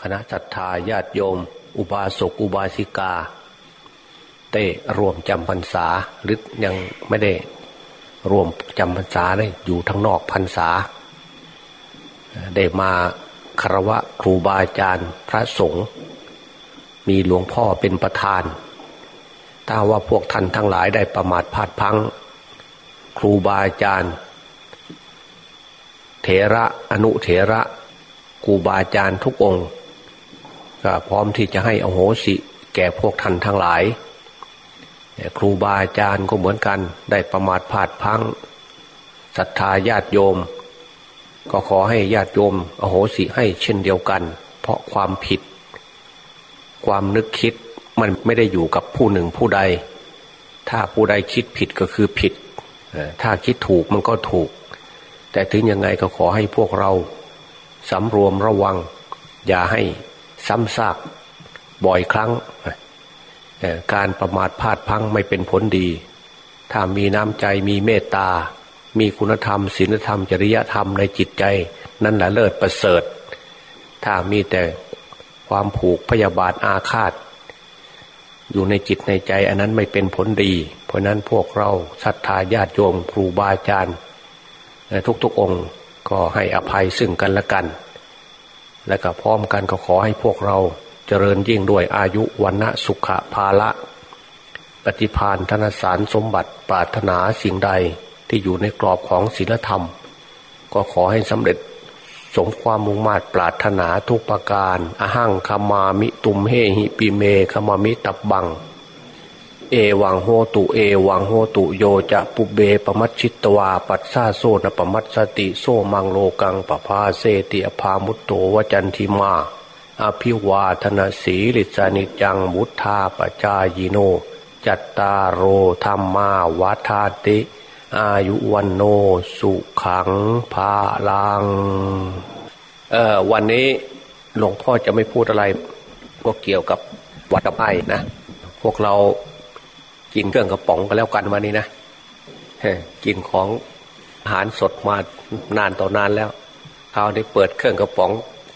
คณะศรัทธาญาติโยม อุบาสกอุบาสิกาได้รวมจำพรรษาหรือยังไม่ได้รวมจำพรรษาเลยอยู่ทั้งนอกพรรษา ได้มาคารวะครูบาอาจารย์พระสงฆ์มีหลวงพ่อเป็นประธาน ถ้าว่าพวกท่านทั้งหลายได้ประมาทพลาดพัง ครูบาอาจารย์ เถระอนุเถระ ครูบาอาจารย์ทุกองค์พร้อมที่จะให้อโหสิแก่พวกท่านทั้งหลาย ครูบาอาจารย์ก็เหมือนกัน ได้ประมาทพลาดพังศรัทธาญาติโยม ก็ขอให้ญาติโยม อโหสิให้เช่นเดียวกัน เพราะความผิด ความนึกคิดมันไม่ได้อยู่กับผู้หนึ่งผู้ใด ถ้าผู้ใดคิดผิดก็คือผิด ถ้าคิดถูกมันก็ถูก แต่ถึงยังไงก็ขอให้พวกเรา สำรวมระวัง อย่าให้ซ้ำซากบ่อยครั้ง การประมาทพลาดพังไม่เป็นผลดี ถ้ามีน้ำใจมีเมตตา มีคุณธรรมศีลธรรม จริยธรรมในจิตใจ นั่นแหละเลิศประเสริฐ ถ้ามีแต่ความผูกพยาบาทอาฆาต อยู่ในจิตในใจอันนั้นไม่เป็นผลดี เพราะนั้นพวกเราศรัทธาญาติโยมครูบาอาจารย์ทุกๆองค์ ก็ให้อภัยซึ่งกันและกัน และก็พร้อมกันก็ขอให้พวกเราเจริญยิ่งด้วยอายุวันณะสุขภาละ ปฏิพานธนสารสมบัติปรารถนาสิ่งใดที่อยู่ในกรอบของศีลธรรม ก็ขอให้สำเร็จสมความมุ่งมา่ปรารถนาทุกประการ อหังคามามิตุมเฮหิปิเมคามามิตับบัง เอวังโหตุเอวังโหตุโยจะปุเบปมัชชิตวา ปัสซาโซนปมัสสติโซมังโลกังปภาเสติอภามุตโตวจันทิมา อภิวาธนาสีลิสานิจังมุทาปจายโน จัตตารโรธรรมาวัฏาติ อายุวันโนสุขังภาลังเอ่อวันนี้หลวงพ่อจะไม่พูดอะไร ก็เกี่ยวกับวัดกับไอ้นะ พวกเรา กินเครื่องกระป๋องกันแล้วกันวันนี้นะกินของอาหารสดมานานต่อนานแล้วคราวนี้เปิดเครื่องกระป๋อง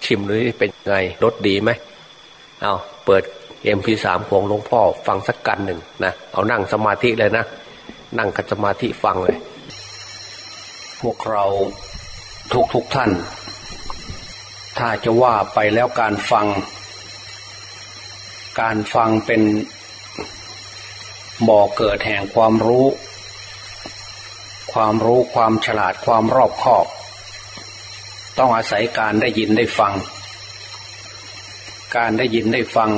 ชิมเลยเป็นไงรสดีไหมเอาเปิดเอ็มพีสามของหลวงพ่อฟังสักกันหนึ่งนะเอานั่งสมาธิเลยนะ นั่งกับสมาธิฟังเลย พวกเราทุกทุกท่าน ถ้าจะว่าไปแล้วการฟัง การฟังเป็น บ่อเกิดแห่งความรู้ ความรู้ความฉลาดความรอบคอบ ต้องอาศัยการได้ยินได้ฟัง การได้ยินได้ฟัง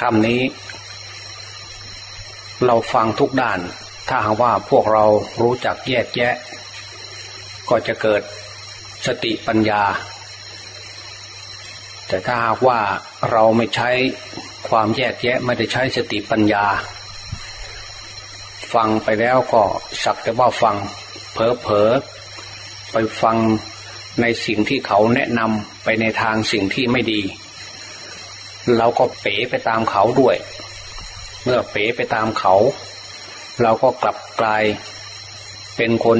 คำนี้ เราฟังทุกด้าน ถ้าหากว่าพวกเรารู้จักแยกแยะ ก็จะเกิดสติปัญญา แต่ถ้าหากว่าเราไม่ใช้ความแยกแยะไม่ได้ใช้สติปัญญา ฟังไปแล้วก็สักแต่ว่าฟังเผลอเผลอไปฟังในสิ่งที่เขาแนะนำไปในทางสิ่งที่ไม่ดี เราก็เป๋ไปตามเขาด้วย เมื่อเป๋ไปตามเขา เราก็กลับกลายเป็นคน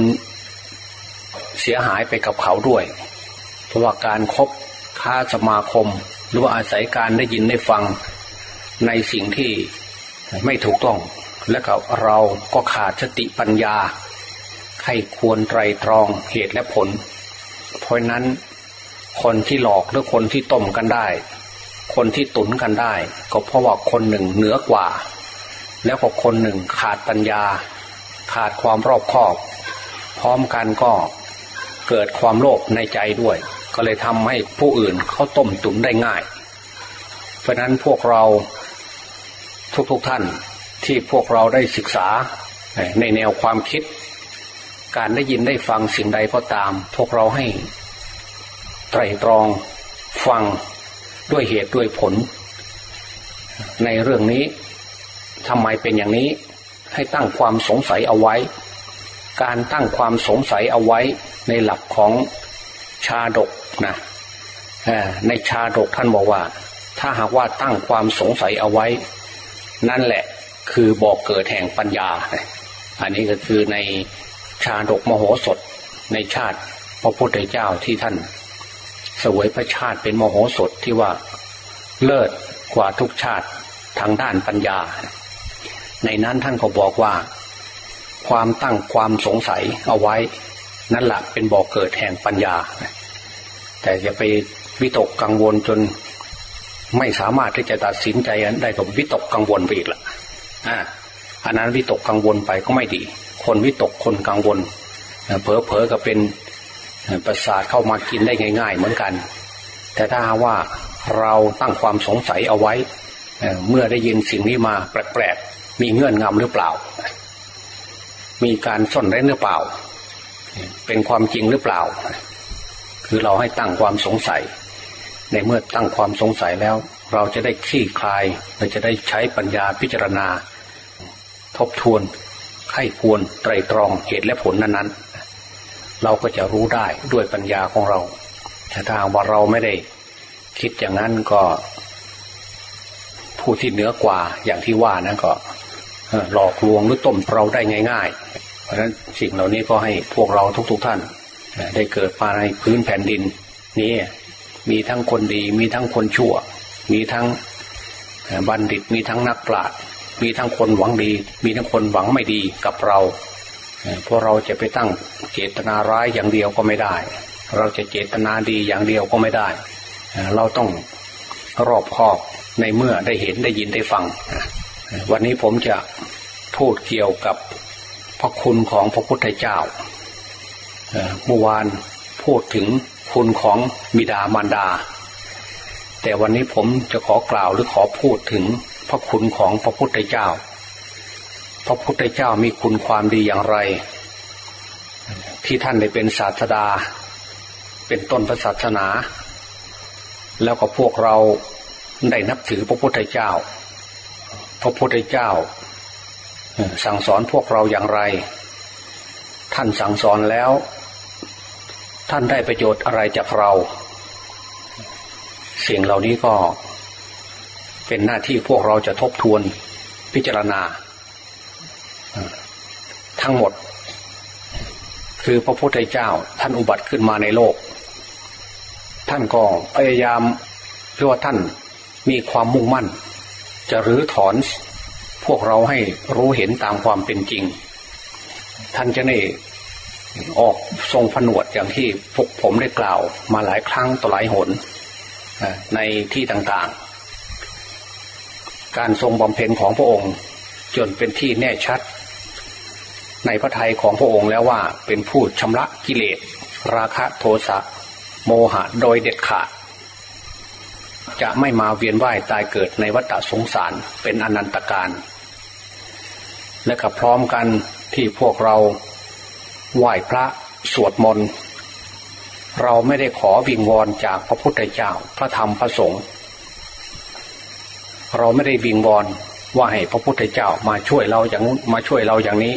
เสียหายไปกับเขาด้วย เพราะว่าการครบค้าสมาคม หรือว่าอาศัยการได้ยินได้ฟังในสิ่งที่ไม่ถูกต้อง และก็เราก็ขาดสติปัญญาให้ควรไตรตรองเหตุและผล เพราะนั้นคนที่หลอกหรือคนที่ต้มกันได้ คนที่ตุนกันได้ ก็เพราะว่าคนหนึ่งเหนือกว่า แล้วก็คนหนึ่งขาดปัญญา ขาดความรอบคอบ พร้อมกันก็เกิดความโลภในใจด้วย ก็เลยทำให้ผู้อื่นเขาต้มตุนได้ง่าย เพราะนั้นพวกเราทุกๆทท่าน ที่พวกเราได้ศึกษาในแนวความคิด การได้ยินได้ฟังสิ่งใดก็ตาม พวกเราให้ ไตรตรองฟังด้วยเหตุด้วยผล ในเรื่องนี้ทำไมเป็นอย่างนี้ให้ตั้งความสงสัยเอาไว้ การตั้งความสงสัยเอาไว้ในหลักของชาดกนะในชาดกท่านบอกว่า ถ้าหากว่าตั้งความสงสัยเอาไว้ นั่นแหละ คือบอกเกิดแห่งปัญญา อันนี้ก็คือในชาดกมโหสถในชาติพระพุทธเจ้าที่ท่าน สวยพระชาติเป็นมโหสถที่ว่าเลิศกว่าทุกชาติทางด้านปัญญา ในนั้นท่านก็บอกว่า ความตั้งความสงสัยเอาไว้ นั่นแหละเป็นบ่อกเกิดแห่งปัญญา แต่จะไปวิตกกังวลจนไม่สามารถที่จะตัดสินใจได้ก็วิตกกังวลไปอีกละ อันนั้นวิตกกังวลไปก็ไม่ดี คนวิตกคนกังวลเผลอเผลอก็เป็นประสาทเข้ามากินได้ง่าย ๆ เหมือนกัน แต่ถ้าว่าเราตั้งความสงสัยเอาไว้ เมื่อได้ยินสิ่งนี้มาแปลกๆมีเงื่อนงำหรือเปล่า มีการซ่อนเร้นหรือเปล่า เป็นความจริงหรือเปล่า คือเราให้ตั้งความสงสัย ในเมื่อตั้งความสงสัยแล้ว เราจะได้คลี่คลายเราจะได้ใช้ปัญญาพิจารณา ทบทวนให้ควรไตรตรองเหตุและผลนั้นๆ เราก็จะรู้ได้ด้วยปัญญาของเราแต่ถ้าว่าเราไม่ได้คิดอย่างนั้นก็ ผู้ที่เหนือกว่าอย่างที่ว่านะก็หลอกลวงหรือต้มเราได้ง่าย ๆ เพราะฉะนั้นสิ่งเหล่านี้ก็ให้พวกเราทุกๆทท่าน ได้เกิดมาในพื้นแผ่นดิน นี้มีทั้งคนดีมีทั้งคนชั่ว มีทั้งบัณฑิตมีทั้งนักปราชญ์ มีทั้งคนหวังดี มีทั้งคนหวังไม่ดีกับเราเพราะเราจะไปตั้งเจตนาร้ายอย่างเดียวก็ไม่ได้ เราจะเจตนาดีอย่างเดียวก็ไม่ได้ เราต้องรอบคอบในเมื่อได้เห็นได้ยินได้ฟัง วันนี้ผมจะพูดเกี่ยวกับพระคุณของพระพุทธเจ้าเมื่อวานพูดถึงคุณของบิดามารดา แต่วันนี้ผมจะขอกล่าวหรือขอพูดถึง พระคุณของพระพุทธเจ้า พระพุทธเจ้ามีคุณความดีอย่างไร ที่ท่านได้เป็นศาสดา เป็นต้นพระศาสนา แล้วก็พวกเราได้นับถือพระพุทธเจ้า พระพุทธเจ้า สั่งสอนพวกเราอย่างไร ท่านสั่งสอนแล้ว ท่านได้ประโยชน์อะไรจากเรา สิ่งเหล่านี้ก็ เป็นหน้าที่พวกเราจะทบทวนพิจารณา ทั้งหมด คือพระพุทธเจ้าท่านอุบัติขึ้นมาในโลก ท่านก็พยายามเรียกว่าท่านมีความมุ่งมั่น จะรื้อถอนพวกเราให้รู้เห็นตามความเป็นจริง ท่านจะได้ออกทรงผนวดอย่างที่พวกผมได้กล่าวมาหลายครั้งต่อหลายหนในที่ต่างๆ การทรงบำเพ็ญของพระองค์ จนเป็นที่แน่ชัด ในพระทัยของพระองค์แล้วว่าเป็นผู้ชำระกิเลส ราคะโทสะโมหะโดยเด็ดขาด จะไม่มาเวียนว่ายตายเกิดในวัฏสงสารเป็นอนันตการและกับพร้อมกันที่พวกเราไหว้พระสวดมนต์เราไม่ได้ขอวิงวอนจากพระพุทธเจ้าพระธรรมพระสงฆ์ เราไม่ได้วิงวอนว่าให้พระพุทธเจ้ามาช่วยเราอย่างมาช่วยเราอย่างนี้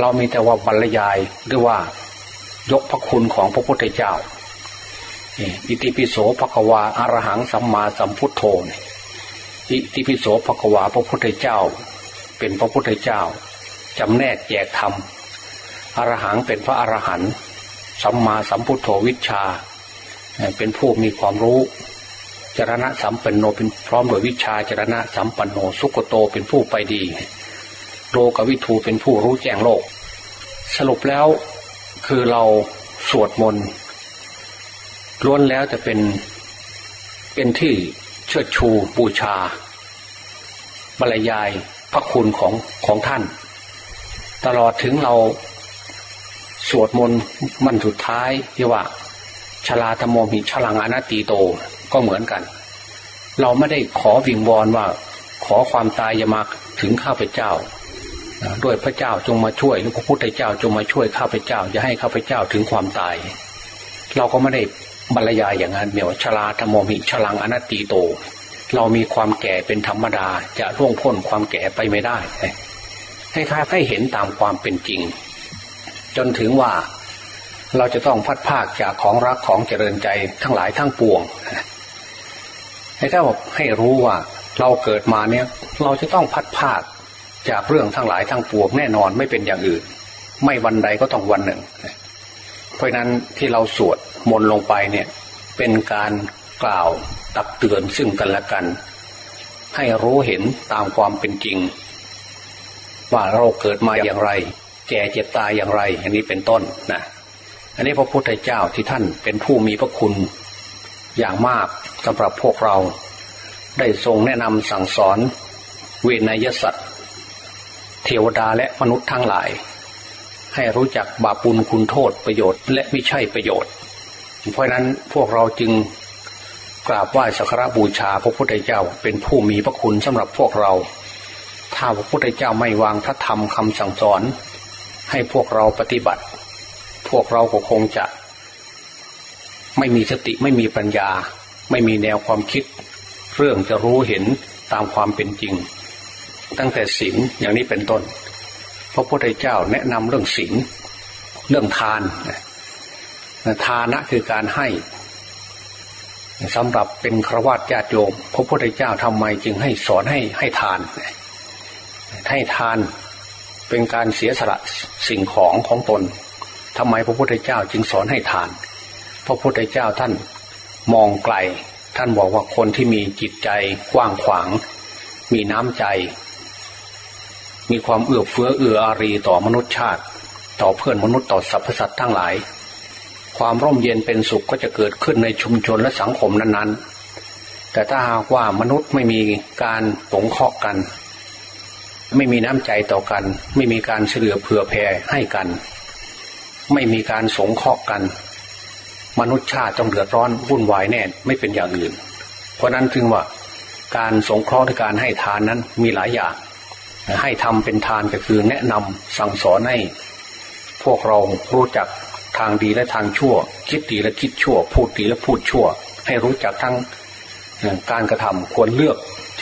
เรามีแต่ว่าบรรยายหรือว่ายกพระคุณของพระพุทธเจ้าอิติปิโสภควาอารหังสัมมาสัมพุทโธอิติปิโสภควาพระพุทธเจ้า เป็นพระพุทธเจ้าจำแนกแยกธรรมอรหังเป็นพระอรหันต์สัมมาสัมพุทโธวิชา เป็นผู้มีความรู้ จรณะสัมปันโนเป็นพร้อมโดยวิชาจรณะสัมปันโนสุกโตเป็นผู้ไปดี โลกวิทูเป็นผู้รู้แจ้งโลก สรุปแล้วคือเราสวดมนต์ล้วนแล้วจะเป็นเป็นที่เชิดชูบูชา บรรยายพระคุณของของท่าน ตลอดถึงเราสวดมนต์มันสุดท้ายที่ว่าชลาธโมหิชลังอนัตตีโต ก็เหมือนกัน เราไม่ได้ขอวิงวอนว่าขอความตายอย่ามาถึงข้าพเจ้าด้วยพระเจ้าจงมาช่วยหรือพระพุทธเจ้าจงมาช่วยข้าพเจ้าอย่าให้ข้าพเจ้าถึงความตาย เราก็ไม่ได้บรรยายอย่างนั้นเนียวชลาธโมมิฉลังอนัตติโต เรามีความแก่เป็นธรรมดาจะร่วงพ้นความแก่ไปไม่ได้ให้ค่าให้เห็นตามความเป็นจริง จนถึงว่าเราจะต้องพัดภาคจากของรักของเจริญใจทั้งหลายทั้งปวง ถ้าบอกให้รู้ว่าเราเกิดมาเนี่ยเราจะต้องพัดภาคจากเรื่องทั้งหลายทั้งปวงแน่นอนไม่เป็นอย่างอื่น ไม่วันใดก็ต้องวันหนึ่ง เพราะนั้นที่เราสวดมนต์ลงไปเนี่ยเป็นการกล่าวตักเตือนซึ่งกันและกัน ให้รู้เห็นตามความเป็นจริง ว่าเราเกิดมาอย่างไร แก่เจ็บตายอย่างไรอันนี้เป็นต้นนะอันนี้พระพุทธเจ้าที่ท่านเป็นผู้มีพระคุณอย่างมาก สำหรับพวกเราได้ทรงแนะนำสั่งสอนเวนยสัตว์เทวดาและมนุษย์ทั้งหลาย ให้รู้จักบาปุลคุณโทษประโยชน์และไม่ใช่ประโยชน์ เพราะนั้นพวกเราจึงกราบไหว้สักการบูชาพระพุทธเจ้าเป็นผู้มีพระคุณสำหรับพวกเรา ถ้าพระพุทธเจ้าไม่วางพระธรรมคำสั่งสอน ให้พวกเราปฏิบัติ พวกเราก็คงจะ ไม่มีสติไม่มีปัญญา ไม่มีแนวความคิด เรื่องจะรู้เห็นตามความเป็นจริง ตั้งแต่ศีลอย่างนี้เป็นต้น พระพุทธเจ้าแนะนำเรื่องศีลเรื่องทานทานะคือการให้สำหรับเป็นครวญญาติโยมพระพุทธเจ้าทำไมจึงให้สอนให้ให้ทาน ให้ทานเป็นการเสียสละสิ่งของของตนทำไมพระพุทธเจ้าจึงสอนให้ทาน พระพุทธเจ้าท่าน มองไกล ท่านบอกว่าคนที่มีจิตใจกว้างขวาง มีน้ำใจ มีความเอื้อเฟื้อเอื้ออารีต่อมนุษยชาติ ต่อเพื่อนมนุษย์ต่อสรรพสัตว์ทั้งหลาย ความร่มเย็นเป็นสุขก็จะเกิดขึ้นในชุมชนและสังคมนั้นๆ แต่ถ้าหากว่ามนุษย์ไม่มีการสงเคราะห์กัน ไม่มีน้ำใจต่อกัน ไม่มีการเฉลือเผื่อแผ่ให้กัน ไม่มีการสงเคราะห์กัน มนุษย์ชาติต้องเดือดร้อนวุ่นวายแน่ไม่เป็นอย่างอื่น เพราะนั้นจึงว่าการสงเคราะห์ในการให้ทานนั้นมีหลายอย่าง ให้ทำเป็นทานก็คือแนะนำสั่งสอนให้พวกเรารู้จักทางดีและทางชั่ว คิดดีและคิดชั่ว พูดดีและพูดชั่ว ให้รู้จักทั้งการกระทำควรเลือก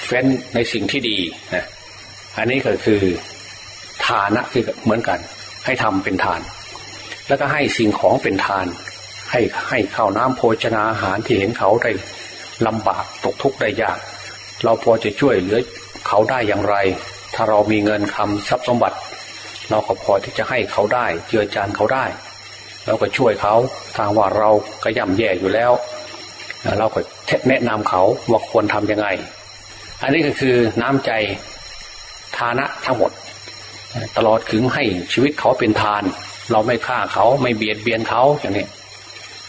เฟ้นในสิ่งที่ดีนะอันนี้ก็คือทานะคือเหมือนกัน ให้ทำเป็นทาน แล้วก็ให้สิ่งของเป็นทาน ให้ให้ข้าวน้ำโภชนาอาหารที่เห็นเขาได้ลำบากตกทุกข์ได้ยาก เราพอจะช่วยเหลือเขาได้อย่างไร ถ้าเรามีเงินคำทรัพย์สมบัติ เราก็พอที่จะให้เขาได้เจือจานเขาได้ เราก็ช่วยเขาทางว่าเราก็ย่ำแย่อยู่แล้ว เราก็แนะนำเขาว่าควรทำยังไง อันนี้ก็คือน้ำใจทานะทั้งหมด ตลอดถึงให้ชีวิตเขาเป็นทาน เราไม่ฆ่าเขาไม่เบียดเบียนเขาอย่างนี้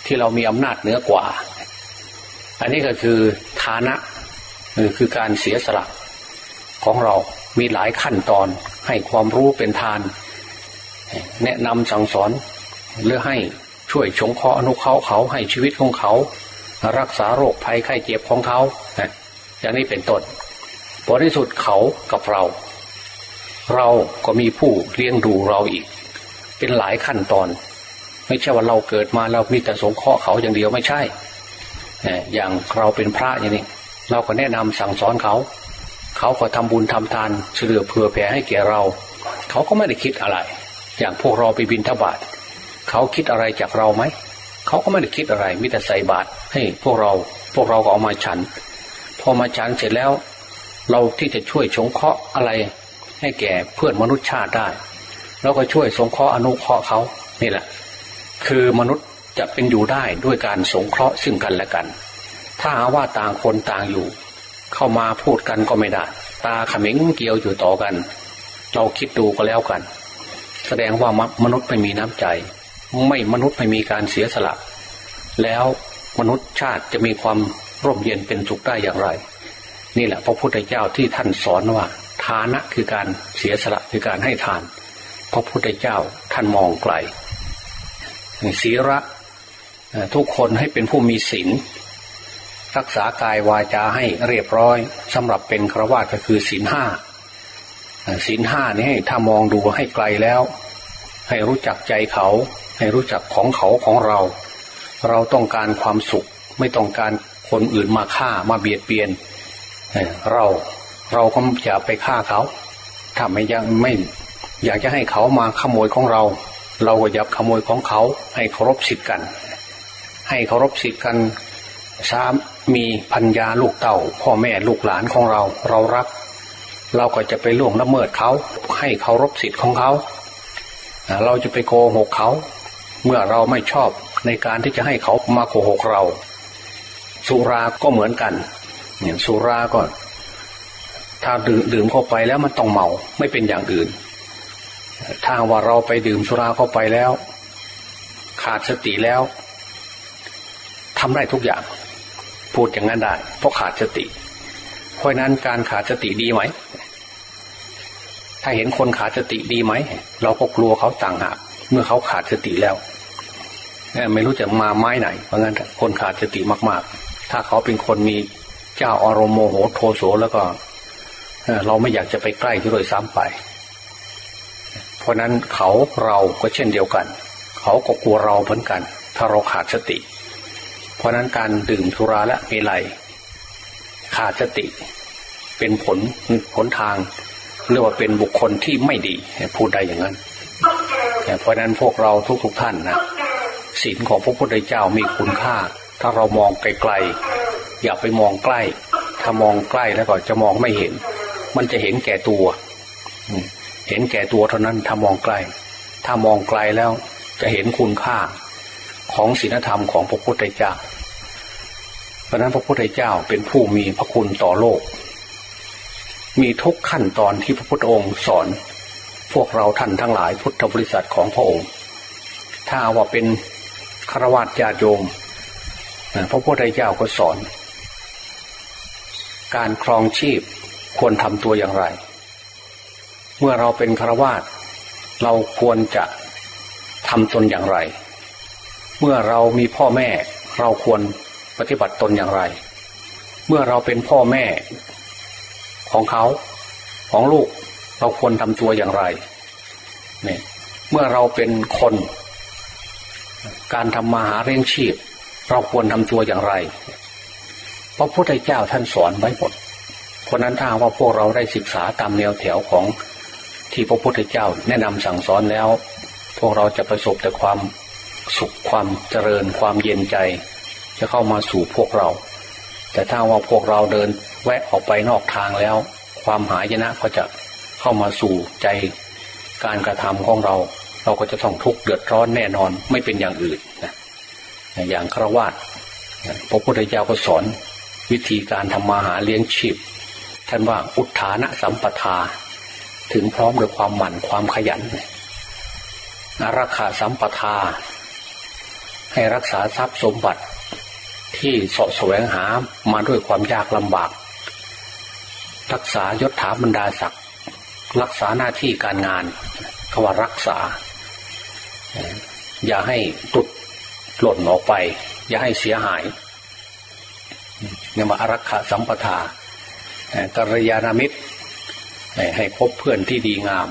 ที่เรามีอำนาจเหนือกว่า อันนี้ก็คือทานะคือการเสียสละของเรา มีหลายขั้นตอนให้ความรู้เป็นทาน แนะนำสั่งสอนหรือให้ช่วยชงเคราะห์อนุเคราะห์เขาให้ชีวิตของเขา รักษาโรคภัยไข้เจ็บของเขาอย่างนี้เป็นต้นผลที่สุดเขากับเรา เราก็มีผู้เลี้ยงดูเราอีก เป็นหลายขั้นตอน ไม่ใช่ว่าเราเกิดมาเรามีแต่สงเคราะห์เขาอย่างเดียวไม่ใช่อย่างเราเป็นพระอย่างนี้เราก็แนะนำสั่งสอนเขา เขาก็ทำบุญทำทานเฉลือเผื่อแผ่ให้แก่เรา เขาก็ไม่ได้คิดอะไร อย่างพวกเราไปบินทบาทเขาคิดอะไรจากเราไหมเขาก็ไม่ได้คิดอะไรมิแต่ใส่บาตรให้พวกเราพวกเราก็เอามาฉัน พอมาฉันเสร็จแล้ว เราที่จะช่วยชงเคราะห์อะไร ให้แก่เพื่อนมนุษย์ชาติได้เราก็ช่วยสงเคราะห์อนุเคราะห์เขานี่แหละ คือมนุษย์จะเป็นอยู่ได้ด้วยการสงเคราะห์ซึ่งกันและกัน ถ้าหาว่าต่างคนต่างอยู่ เข้ามาพูดกันก็ไม่ได้ ตาขมิงเกี่ยวอยู่ต่อกัน เราคิดดูก็แล้วกัน แสดงว่ามนุษย์ไม่มีน้ำใจ ไม่มนุษย์ไม่มีการเสียสละ แล้วมนุษย์ชาติจะมีความร่มเย็นเป็นสุขได้อย่างไร นี่แหละพระพุทธเจ้าที่ท่านสอนว่าทานะคือการเสียสละคือการให้ทาน พระพุทธเจ้าท่านมองไกล ศีระทุกคนให้เป็นผู้มีศีลรักษากายวาจาให้เรียบร้อยสำหรับเป็นครวาก็คือศีลห้าศีลห้านี่ให้ถ้ามองดูให้ไกลแล้ว ให้รู้จักใจเขา ให้รู้จักของเขาของเรา เราต้องการความสุข ไม่ต้องการคนอื่นมาฆ่ามาเบียดเบียนเราเราก็อย่าไปฆ่าเขาถ้าไม่ยังไม่อยากจะให้เขามาขโมยของเรา เราก็อย่าขโมยของเขา ให้เคารพสิทธิ์กัน ให้เคารพสิทธิ์กันสามีพัญญาลูกเต่า พ่อแม่ลูกหลานของเราเรารัก เราก็จะไปล่วงละเมิดเขา ให้เคารพสิทธิ์ของเขา เราจะไปโกหกเขา เมื่อเราไม่ชอบในการที่จะให้เขามาโกหกเรา สุราก็เหมือนกันเนี่ยสุราก็ถ้าดื่มเข้าไปแล้วมันต้องเมาไม่เป็นอย่างอื่น ถ้าว่าเราไปดื่มสุราเข้าไปแล้ว ขาดสติแล้วทำได้ทุกอย่าง พูดอย่างนั้นได้ เพราะขาดสติ เพราะนั้นการขาดสติดีไหม ถ้าเห็นคนขาดสติดีไหม เราก็กลัวเขาต่างหากเมื่อเขาขาดสติแล้วไม่รู้จะมาไม้ไหน เพราะงั้นคนขาดสติมาก ๆ ถ้าเขาเป็นคนมีเจ้าอารมโมโหโทโสแล้วก็เราไม่อยากจะไปใกล้ที่โดยซ้ำไป เพราะนั้นเขาเราก็เช่นเดียวกัน เขาก็กลัวเราเหมือนกัน ถ้าเราขาดสติ เพราะนั้นการดื่มสุราและเมลัยขาดสติ เป็นผลผลทางเรียกว่าเป็นบุคคลที่ไม่ดีพูดได้อย่างนั้นเพราะนั้นพวกเราทุกๆทท่านนะศีลของพระพุทธเจ้ามีคุณค่า ถ้าเรามองไกลๆอย่าไปมองใกล้ ถ้ามองใกล้แล้วก็จะมองไม่เห็น มันจะเห็นแก่ตัว เห็นแก่ตัวเท่านั้นถ้ามองใกล้ถ้ามองไกลแล้วจะเห็นคุณค่าของศีลธรรมของพระพุทธเจ้า เพราะนั้นพระพุทธเจ้าเป็นผู้มีพระคุณต่อโลก มีทุกขั้นตอนที่พระพุทธองค์สอน พวกเราท่านทั้งหลายพุทธบริษัทของพระองค์ ถ้าว่าเป็นคารวะญาติโยมพระพุทธเจ้าก็สอน การครองชีพควรทำตัวอย่างไร เมื่อเราเป็นคารวะเราควรจะทำตนอย่างไร เมื่อเรามีพ่อแม่ เราควรปฏิบัติตนอย่างไร เมื่อเราเป็นพ่อแม่ ของเขาของลูก เราควรทำตัวอย่างไรเนี่ยเมื่อเราเป็นคน การทำมาหาเลี้ยงชีพ เราควรทำตัวอย่างไรพระพุทธเจ้าท่านสอนไว้หมดเพราะนั้นถ้าว่าพวกเราได้ศึกษาตามแนวแถวของ ที่พระพุทธเจ้าแนะนำสั่งสอนแล้ว พวกเราจะประสบแต่ความสุขความเจริญความเย็นใจ จะเข้ามาสู่พวกเรา แต่ถ้าว่าพวกเราเดินแวะออกไปนอกทางแล้ว ความหายนะก็จะเข้ามาสู่ใจ การกระทำของเรา เราก็จะต้องทุกข์เดือดร้อนแน่นอนไม่เป็นอย่างอื่นนะอย่างครวาตพระพุทธเจ้าก็สอนวิธีการทำมาหาเลี้ยงชีพท่านว่าอุทานะสัมปทา ถึงพร้อมด้วยความหมั่นความขยันอารักขาสัมปทา ให้รักษาทรัพย์สมบัติ ที่สาะแสวงหามาด้วยความยากลำบาก รักษายศถาบรรดาศักดิ์รักษาหน้าที่การงานคำว่ารักษา อย่าให้ตุดหล่นออกไป อย่าให้เสียหายเนี่ยมาอารักขาสัมปทากัลยาณมิตร ให้คบเพื่อนที่ดีงาม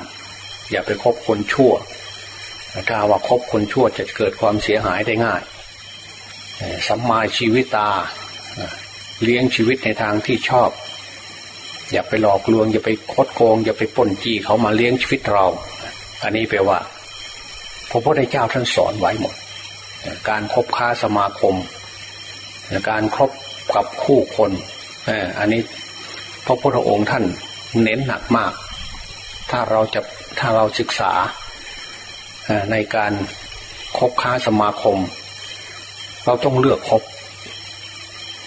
อย่าไปคบคนชั่วถ้าว่าคบคนชั่วจะเกิดความเสียหายได้ง่ายสัมมาชีวิตตา เลี้ยงชีวิตในทางที่ชอบ อย่าไปหลอกลวง อย่าไปคดโกง อย่าไปป่นจี้เขามาเลี้ยงชีวิตเรา อันนี้แปลว่าพระพุทธเจ้าท่านสอนไว้หมด การครบค้าสมาคม การครบกับคู่คนอันนี้พระพุทธองค์ท่าน เน้นหนักมาก ถ้าเราจะถ้าเราศึกษาในการคบค้าสมาคม เราต้องเลือกคบ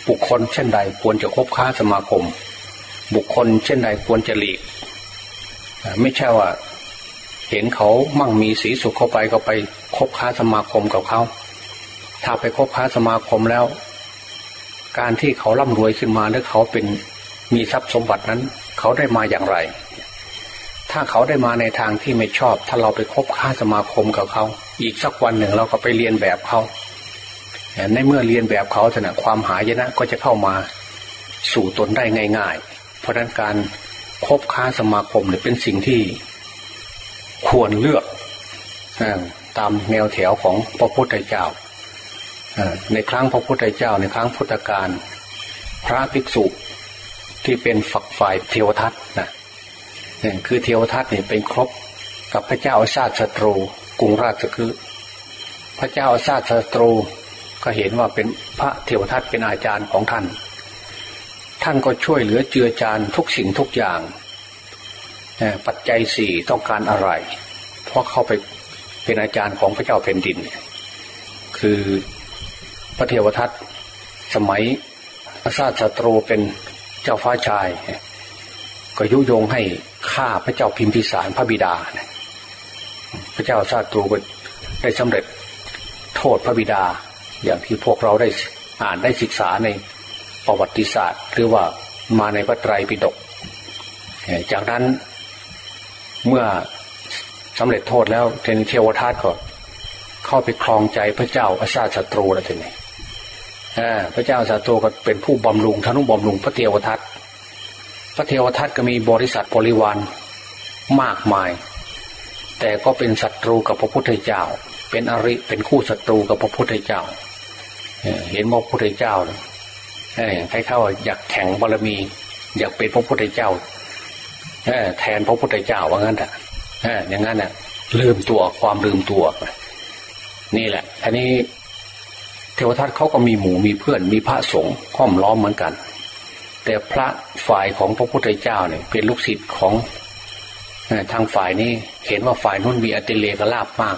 บุคคลเช่นใดควรจะคบค้าสมาคม บุคคลเช่นใดควรจะหลีก ไม่ใช่ว่า เห็นเขามั่งมีสีสุขเข้าไปก็ไปคบค้าสมาคมกับเขาถ้าไปคบค้าสมาคมแล้ว การที่เขาร่ำรวยขึ้นมาแล้วเขาเป็นมีทรัพย์สมบัตินั้น เขาได้มาอย่างไร ถ้าเขาได้มาในทางที่ไม่ชอบ ถ้าเราไปคบค้าสมาคมกับเขา อีกสักวันหนึ่งเราก็ไปเรียนแบบเขาในเมื่อเรียนแบบเขาถนะความหายนะก็จะเข้ามาสู่ตนได้ง่าย ๆ เพราะนั้นการคบค้าสมาคมเนี่ยเป็นสิ่งที่ควรเลือกตามแนวแถวของพระพุทธเจ้าในครั้งพระพุทธเจ้าในครั้งพุทธกาลพระภิกษุ ที่เป็นฝักฝ่ายเทวทัตนะคือเทวทัตเนี่ยเป็นครบกับพระเจ้าอาชาติศัตรูกรุงราชคือพระเจ้าอาชาติศัตรูก็เห็นว่าเป็นพระเทวทัตเป็นอาจารย์ของท่าน ท่านก็ช่วยเหลือเจือจานทุกสิ่งทุกอย่างปัจจัยสี่ต้องการอะไร เพราะเข้าไปเป็นอาจารย์ของพระเจ้าแผ่นดิน คือพระเทวทัตสมัยอาซาศัตรูเป็น เจ้าฟ้าชาย ก็ยุยงให้ฆ่าพระเจ้าพิมพิสารพระบิดา พระเจ้าซาตรูก็ได้สำเร็จโทษพระบิดา อย่างที่พวกเราได้อ่านได้ศึกษาในประวัติศาสตร์ หรือว่ามาในพระไตรปิฎกจากนั้นเมื่อสำเร็จโทษแล้วเทนเทวทัตก็เข้าไปคลองใจพระเจ้าอาซาศัตรูแล้วทีนี้ พระเจ้าศัตรูก็เป็นผู้บำรุงทนุบำรุงพระเทวทัตพระเทวทัตก็มีบริษัทบริวารมากมาย แต่ก็เป็นศัตรูกับพระพุทธเจ้า เป็นอริเป็นคู่ศัตรูกับพระพุทธเจ้า เห็นว่าพระพุทธเจ้าใครเข้าอยากแข่งบารมี อยากเป็นพระพุทธเจ้าแทนพระพุทธเจ้าว่างั้นอะอย่างนั้นอะลืมตัวความลืมตัว นี่แหละอันนี้ เทวทัตเขาก็มีหมู่มีเพื่อนมีพระสงฆ์ห้อมล้อมเหมือนกัน แต่พระฝ่ายของพระพุทธเจ้าเนี่ยเป็นลูกศิษย์ของทางฝ่ายนี้เห็นว่าฝ่ายนู้นมีอติเลกลาบมาก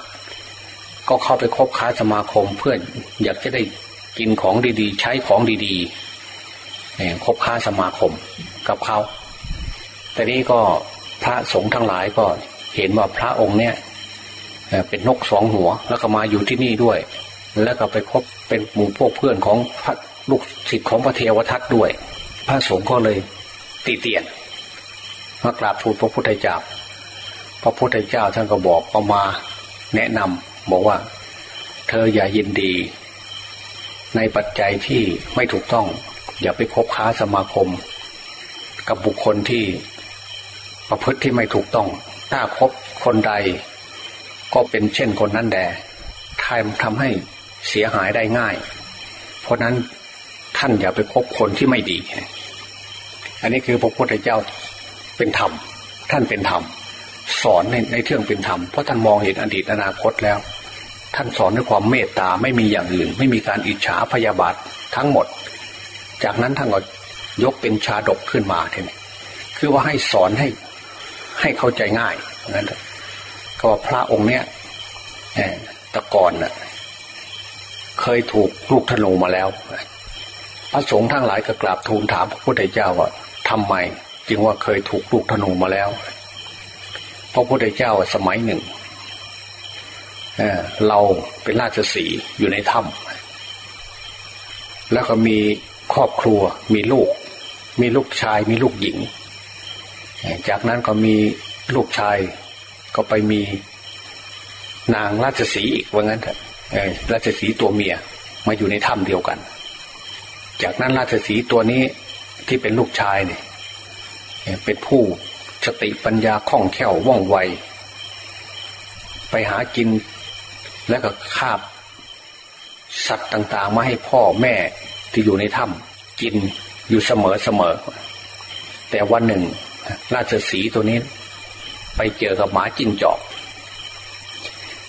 ก็เข้าไปคบค้าสมาคมเพื่อนอยากจะได้กินของดีๆ ใช้ของดีๆคบค้าสมาคมกับเขาแต่นี้ก็พระสงฆ์ทั้งหลายก็เห็นว่าพระองค์เนี่ยเป็นนกสองหัวแล้วก็มาอยู่ที่นี่ด้วย แล้วก็ไปคบเป็นหมู่พวกเพื่อนของพระลูกศิษย์ของพระเทวทัตด้วย พระสงฆ์ก็เลยตีเตียนมากราบทูลพระพุทธเจ้า พระพุทธเจ้าท่านก็บอกเอามาแนะนำบอกว่า เธออย่ายินดี ในปัจจัยที่ไม่ถูกต้อง อย่าไปคบค้าสมาคม กับบุคคลที่ประพฤติที่ไม่ถูกต้อง ถ้าคบคนใด ก็เป็นเช่นคนนั้นแดทำทำให้ เสียหายได้ง่าย เพราะนั้นท่านอย่าไปคบคนที่ไม่ดี อันนี้คือพระพุทธเจ้าเป็นธรรม ท่านเป็นธรรม สอนในในเรื่องเป็นธรรม เพราะท่านมองเห็นอดีตอนาคตแล้ว ท่านสอนด้วยความเมตตาไม่มีอย่างอื่น ไม่มีการอิจฉาพยาบาททั้งหมด จากนั้นท่านก็ยกเป็นชาดกขึ้นมาทีนี้คือว่าให้สอนให้ให้เข้าใจง่ายนั่นก็ว่าพระองค์เนี้ยตะกอนน่ะ เคยถูกลูกธนูมาแล้ว พระสงฆ์ทั้งหลายก็กราบทูลถามพระพุทธเจ้าว่าทำไม จึงว่าเคยถูกลูกธนูมาแล้ว พระพุทธเจ้าสมัยหนึ่งเเราเป็นราชสีอยู่ในถ้ำแล้วก็มีครอบครัวมีลูก มีลูกชายมีลูกหญิง จากนั้นก็มีลูกชายก็ไปมีนางราชสีอีกว่างั้นเถอะ ราชสีตัวเมียมาอยู่ในถ้ำเดียวกัน จากนั้นราชสีตัวนี้ที่เป็นลูกชายเนี่ยเป็นผู้สติปัญญาคล่องแคล่วว่องไว ไปหากินแล้วก็คาบ สัตว์ต่างๆ มาให้พ่อแม่ที่อยู่ในถ้ำกินอยู่เสมอเสมอ แต่วันหนึ่ง ราชสีตัวนี้ ไปเจอกับหมาจิ้งจอก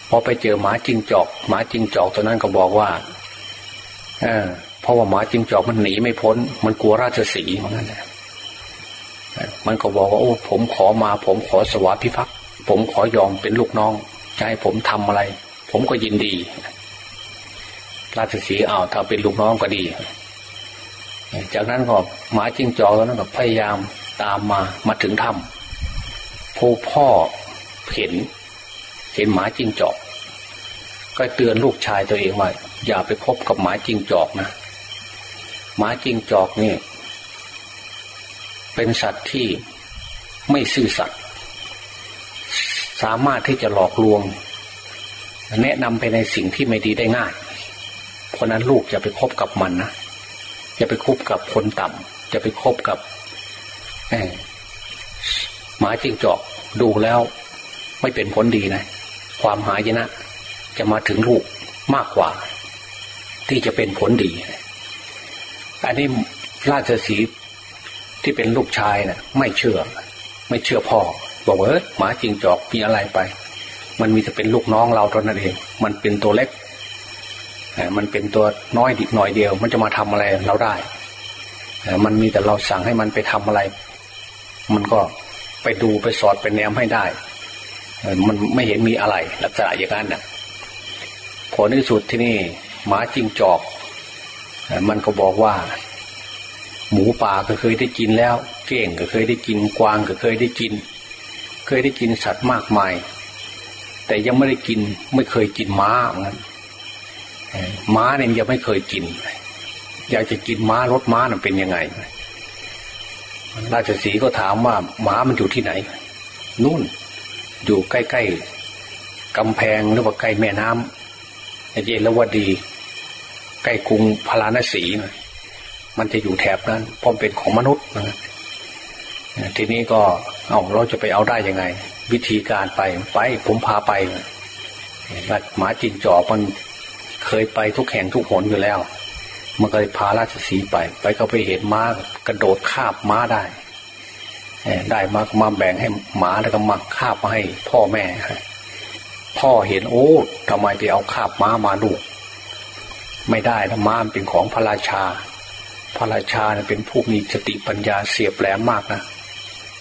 พอไปเจอหมาจิงจอก หมาจิงจอกตัวนั้นก็บอกว่าเออเพราะว่าหมาจิงจอกมันหนีไม่พ้น มันกลัวราชสีเหมือนกันมันก็บอกว่าโอ้ผมขอมาผมขอสวาพิพักษ์ผมขอยอมเป็นลูกน้องจะให้ผมทำอะไร ผมก็ยินดี ราชสีอ้าวถ้าเป็นลูกน้องก็ดี จากนั้นก็หมาจิ้งจอกตัวนั้นก็พยายามตามมามาถึงถ้ำผู้พ่อเห็น เห็นหมาจิ้งจอก ก็เตือนลูกชายตัวเองว่าอย่าไปคบกับหมาจิ้งจอกนะหมาจิ้งจอกนี่ เป็นสัตว์ที่ไม่ซื่อสัตย์สามารถที่จะหลอกลวง แนะนำไปในสิ่งที่ไม่ดีได้ง่าย เพราะนั้นลูกอย่าไปคบกับมันนะอย่าไปคบกับคนต่ำจะไปคบกับหมาจิ้งจอกดูแล้วไม่เป็นผลดีนะ ความหายนะ จะมาถึงลูกมากกว่า ที่จะเป็นผลดี อันนี้ราชสีที่เป็นลูกชายนะ่ะ ไม่เชื่อ ไม่เชื่อพ่อบอกว่าหมาจริงจอกมีอะไรไป มันมีแต่เป็นลูกน้องเราตอนนั้นเอง มันเป็นตัวเล็กมันเป็นตัวน้อยดิหน่อยเดียว มันจะมาทำอะไรเราได้มันมีแต่เราสั่งให้มันไปทำอะไร มันก็ไปดูไปสอดไปแนมให้ได้ มันไม่เห็นมีอะไร ลักษณะอย่างนั้นน่ะผลที่สุดที่นี่หมาจิงจอกมันก็บอกว่า หมูป่าก็เคยได้กินแล้ว เก้งก็เคยได้กินกวางก็เคยได้กิน เคยได้กินสัตว์มากมาย แต่ยังไม่ได้กินไม่เคยกินม้าเหมือนกันม้าเนี่ยยังไม่เคยกิน อยากจะกินม้ารถม้าน่ะเป็นยังไงราชสีก็ถามว่าหมามันอยู่ที่ไหน นู่น อยู่ใกล้ๆกำแพงหรือว่าใกล้แม่น้ำเยนแล้วว่าดี ใกล้กรุงพาราณสีนะมันจะอยู่แถบนั้นเพราะเป็นของมนุษย์นะทีนี้ก็เอาเราจะไปเอาได้ยังไง วิธีการไปไปผมพาไปหมาจิงจอกมันเคยไปทุกแห่งทุกหนอยู่แล้ว มันก็เลยพาราชสีไป ไปก็ไปเห็นม้ากระโดดคาบม้าได้ ได้มามาแบ่งให้หมาแล้วก็มาคาบมาให้พ่อแม่ พ่อเห็นโอ้ทำไมไปเอาคาบม้ามาลูกไม่ได้นะม้าเป็นของพระราชา พระราชาเป็นผู้มีสติปัญญาเสียบแหลมมากนะ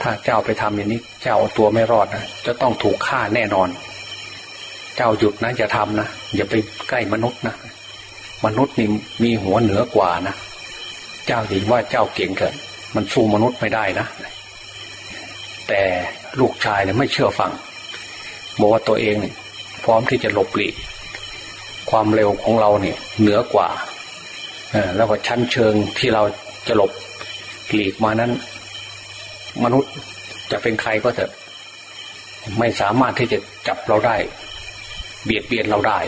ถ้าเจ้าไปทำอย่างนี้ เจ้าตัวไม่รอดนะจะต้องถูกฆ่าแน่นอน เจ้าหยุดนะอย่าทำนะอย่าไปใกล้มนุษย์นะมนุษย์นี่มีหัวเหนือกว่านะเจ้าเห็นว่าเจ้าเก่งเกินมันสู้มนุษย์ไม่ได้นะ แต่ลูกชายเนี่ยไม่เชื่อฟังบอกว่าตัวเองเนี่ยพร้อมที่จะหลบหลีกความเร็วของเราเนี่ยเหนือกว่าแล้วก็ชั้นเชิงที่เราจะหลบหลีกมานั้น มนุษย์จะเป็นใครก็เถอะ ไม่สามารถที่จะจับเราได้ เบียดเบียนเราได้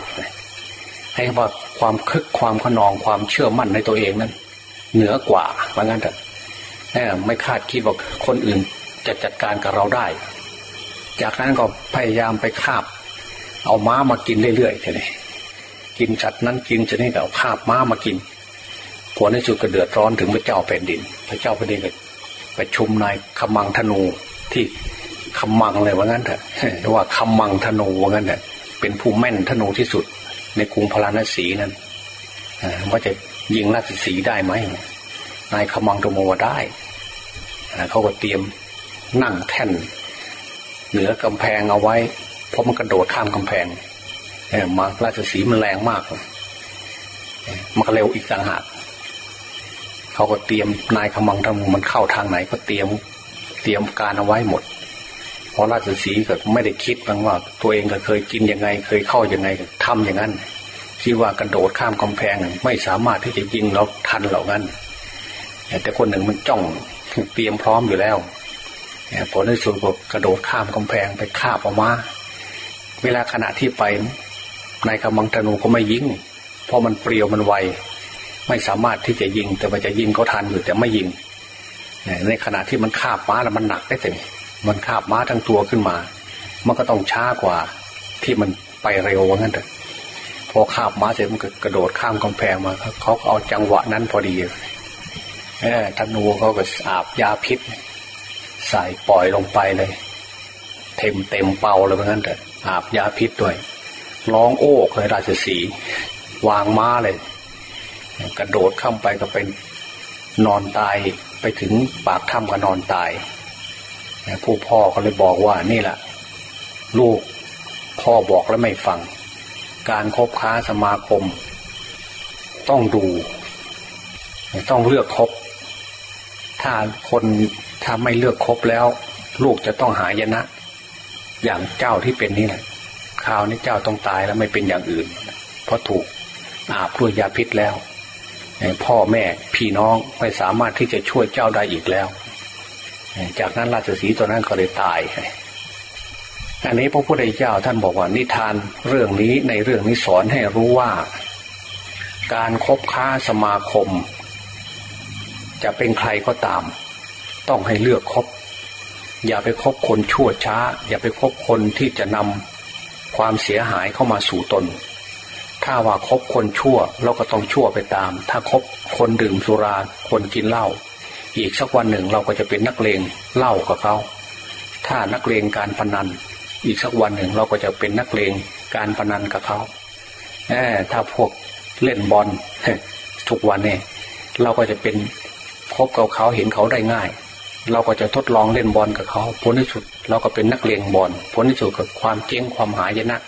ให้ว่าความคึกความขนองความเชื่อมั่นในตัวเองนั้น เหนือกว่าว่างั้นเถอะไม่คาดคิดว่าคนอื่น จะจัดการกับเราได้ จากนั้นก็พยายามไปคาบ เอาม้ามากินเรื่อยๆทีนี้กินสัตว์นั้นกินจะนี่ก็เอาคาบม้ามากินผลในสุดก็เดือดร้อนถึงพระเจ้าแผ่นดิน พระเจ้าแผ่นดินก็ไปชุมนายขมังธนูที่ขมังเลยว่างั้นเถอะเรียกว่าขมังธนูว่างั้นเถอะเป็นผู้แม่นธนูที่สุด ในกรุงพาราณสีนั้นว่าจะยิงราชสีได้ไหมนายขมังธนูว่าได้เขาก็เตรียม นั่งแท่น เหนือกำแพงเอาไว้ เพราะมันกระโดดข้ามกำแพงมาราชสีมันแรงมากมันก็เร็วอีกต่างหากเขาก็เตรียมนายขมังทำมันเข้าทางไหนก็เตรียม เตรียมการเอาไว้หมดเพราะราชสีก็ไม่ได้คิดบ้างว่า ตัวเองก็เคยกินยังไง เคยเข้ายังไงทำอย่างนั้นคิดว่ากระโดดข้ามกำแพงไม่สามารถที่จะยิงเราทันเหล่านั้นแต่คนหนึ่งมันจ้องเตรียมพร้อมอยู่แล้ว ผลในสุดก็กระโดดข้ามกำแพงไปคาบออกมา เวลาขณะที่ไปนายกำมังธนูก็ไม่ยิงเพราะมันเปรียวมันไว ไม่สามารถที่จะยิง แต่มันจะยิงเขาทันอยู่แต่ไม่ยิง ในขณะที่มันคาบม้าแล้วมันหนักได้แต่มันคาบม้าทั้งตัวขึ้นมา มันก็ต้องช้ากว่าที่มันไปเร็วว่างั้นเถอะพอคาบม้าเสร็จมันก็กระโดดข้ามกำแพงมาเขาเอาจังหวะนั้นพอดีเออธนูเขาก็อาบยาพิษ ใส่ปล่อยลงไปเลย เต็มเต็มเป่าเลยเพราะงั้นแต่อาบยาพิษด้วยร้องโอ้เคยราชสีวางม้าเลย กระโดดเข้าไปก็เป็นนอนตายไปถึงปากถ้ำก็นอนตายผู้พ่อก็เลยบอกว่านี่แหละลูกพ่อบอกแล้วไม่ฟัง การคบค้าสมาคม ต้องดู ต้องเลือกคบ ถ้าคน ถ้าไม่เลือกครบแล้ว ลูกจะต้องหายนะ อย่างเจ้าที่เป็นนี่แหละคราวนี้เจ้าต้องตายแล้วไม่เป็นอย่างอื่น เพราะถูกอาบด้วยยาพิษแล้วพ่อแม่พี่น้องไม่สามารถที่จะช่วยเจ้าได้อีกแล้ว จากนั้นราชสีตัวนั้นก็เลยตายอันนี้พระพุทธเจ้าท่านบอกว่านิทานเรื่องนี้ในเรื่องนี้สอนให้รู้ว่า การครบค้าสมาคม จะเป็นใครก็ตาม ต้องให้เลือกคบ อย่าไปคบคนชั่วช้า อย่าไปคบคนที่จะนำความเสียหายเข้ามาสู่ตน ถ้าว่าคบคนชั่วเราก็ต้องชั่วไปตาม ถ้าคบคนดื่มสุราคนกินเหล้าอีกสักวันหนึ่งเราก็จะเป็นนักเลงเหล้ากับเขาถ้านักเลงการพนัน อีกสักวันหนึ่งเราก็จะเป็นนักเลงการพนันกับเขาแอบถ้าพวกเล่นบอลทุกวันเนี่ยเราก็จะเป็นคบกับเขาเห็นเขาได้ง่าย เราก็จะทดลองเล่นบอลกับเขาผลที่สุดเราก็เป็นนักเลงบอลผลที่สุดกับความเจ๊งความหายนะ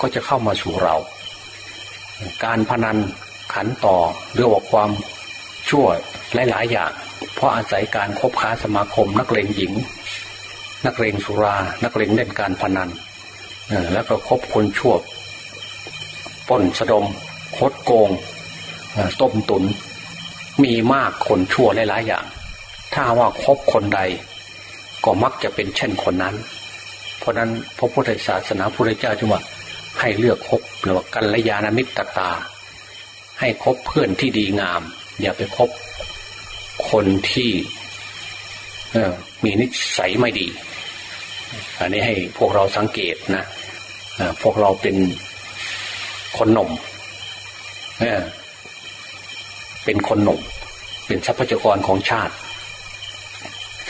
ก็จะเข้ามาสู่เรา การพนันขันต่อเรื่องว่าความชั่วหลาย ๆ อย่าง เพราะอาศัยการคบค้าสมาคม นักเลงหญิง นักเลงสุรา นักเลงเล่นการพนันแล้วก็คบคนชั่วปนสะดมคดโกงต้มตุน มีมากคนชั่วหลายๆอย่าง ถ้าว่าคบคนใด ก็มักจะเป็นเช่นคนนั้น เพราะนั้นพระพุทธศาสนาพระเจ้าจึงว่าให้เลือกคบหรือว่ากัลยาณมิตรตา ให้คบเพื่อนที่ดีงาม อย่าไปคบคนที่มีนิสัยไม่ดี อันนี้ให้พวกเราสังเกตนะพวกเราเป็นคนหนุ่มเป็นคนหนุ่ม เป็นทรัพยากรของชาติ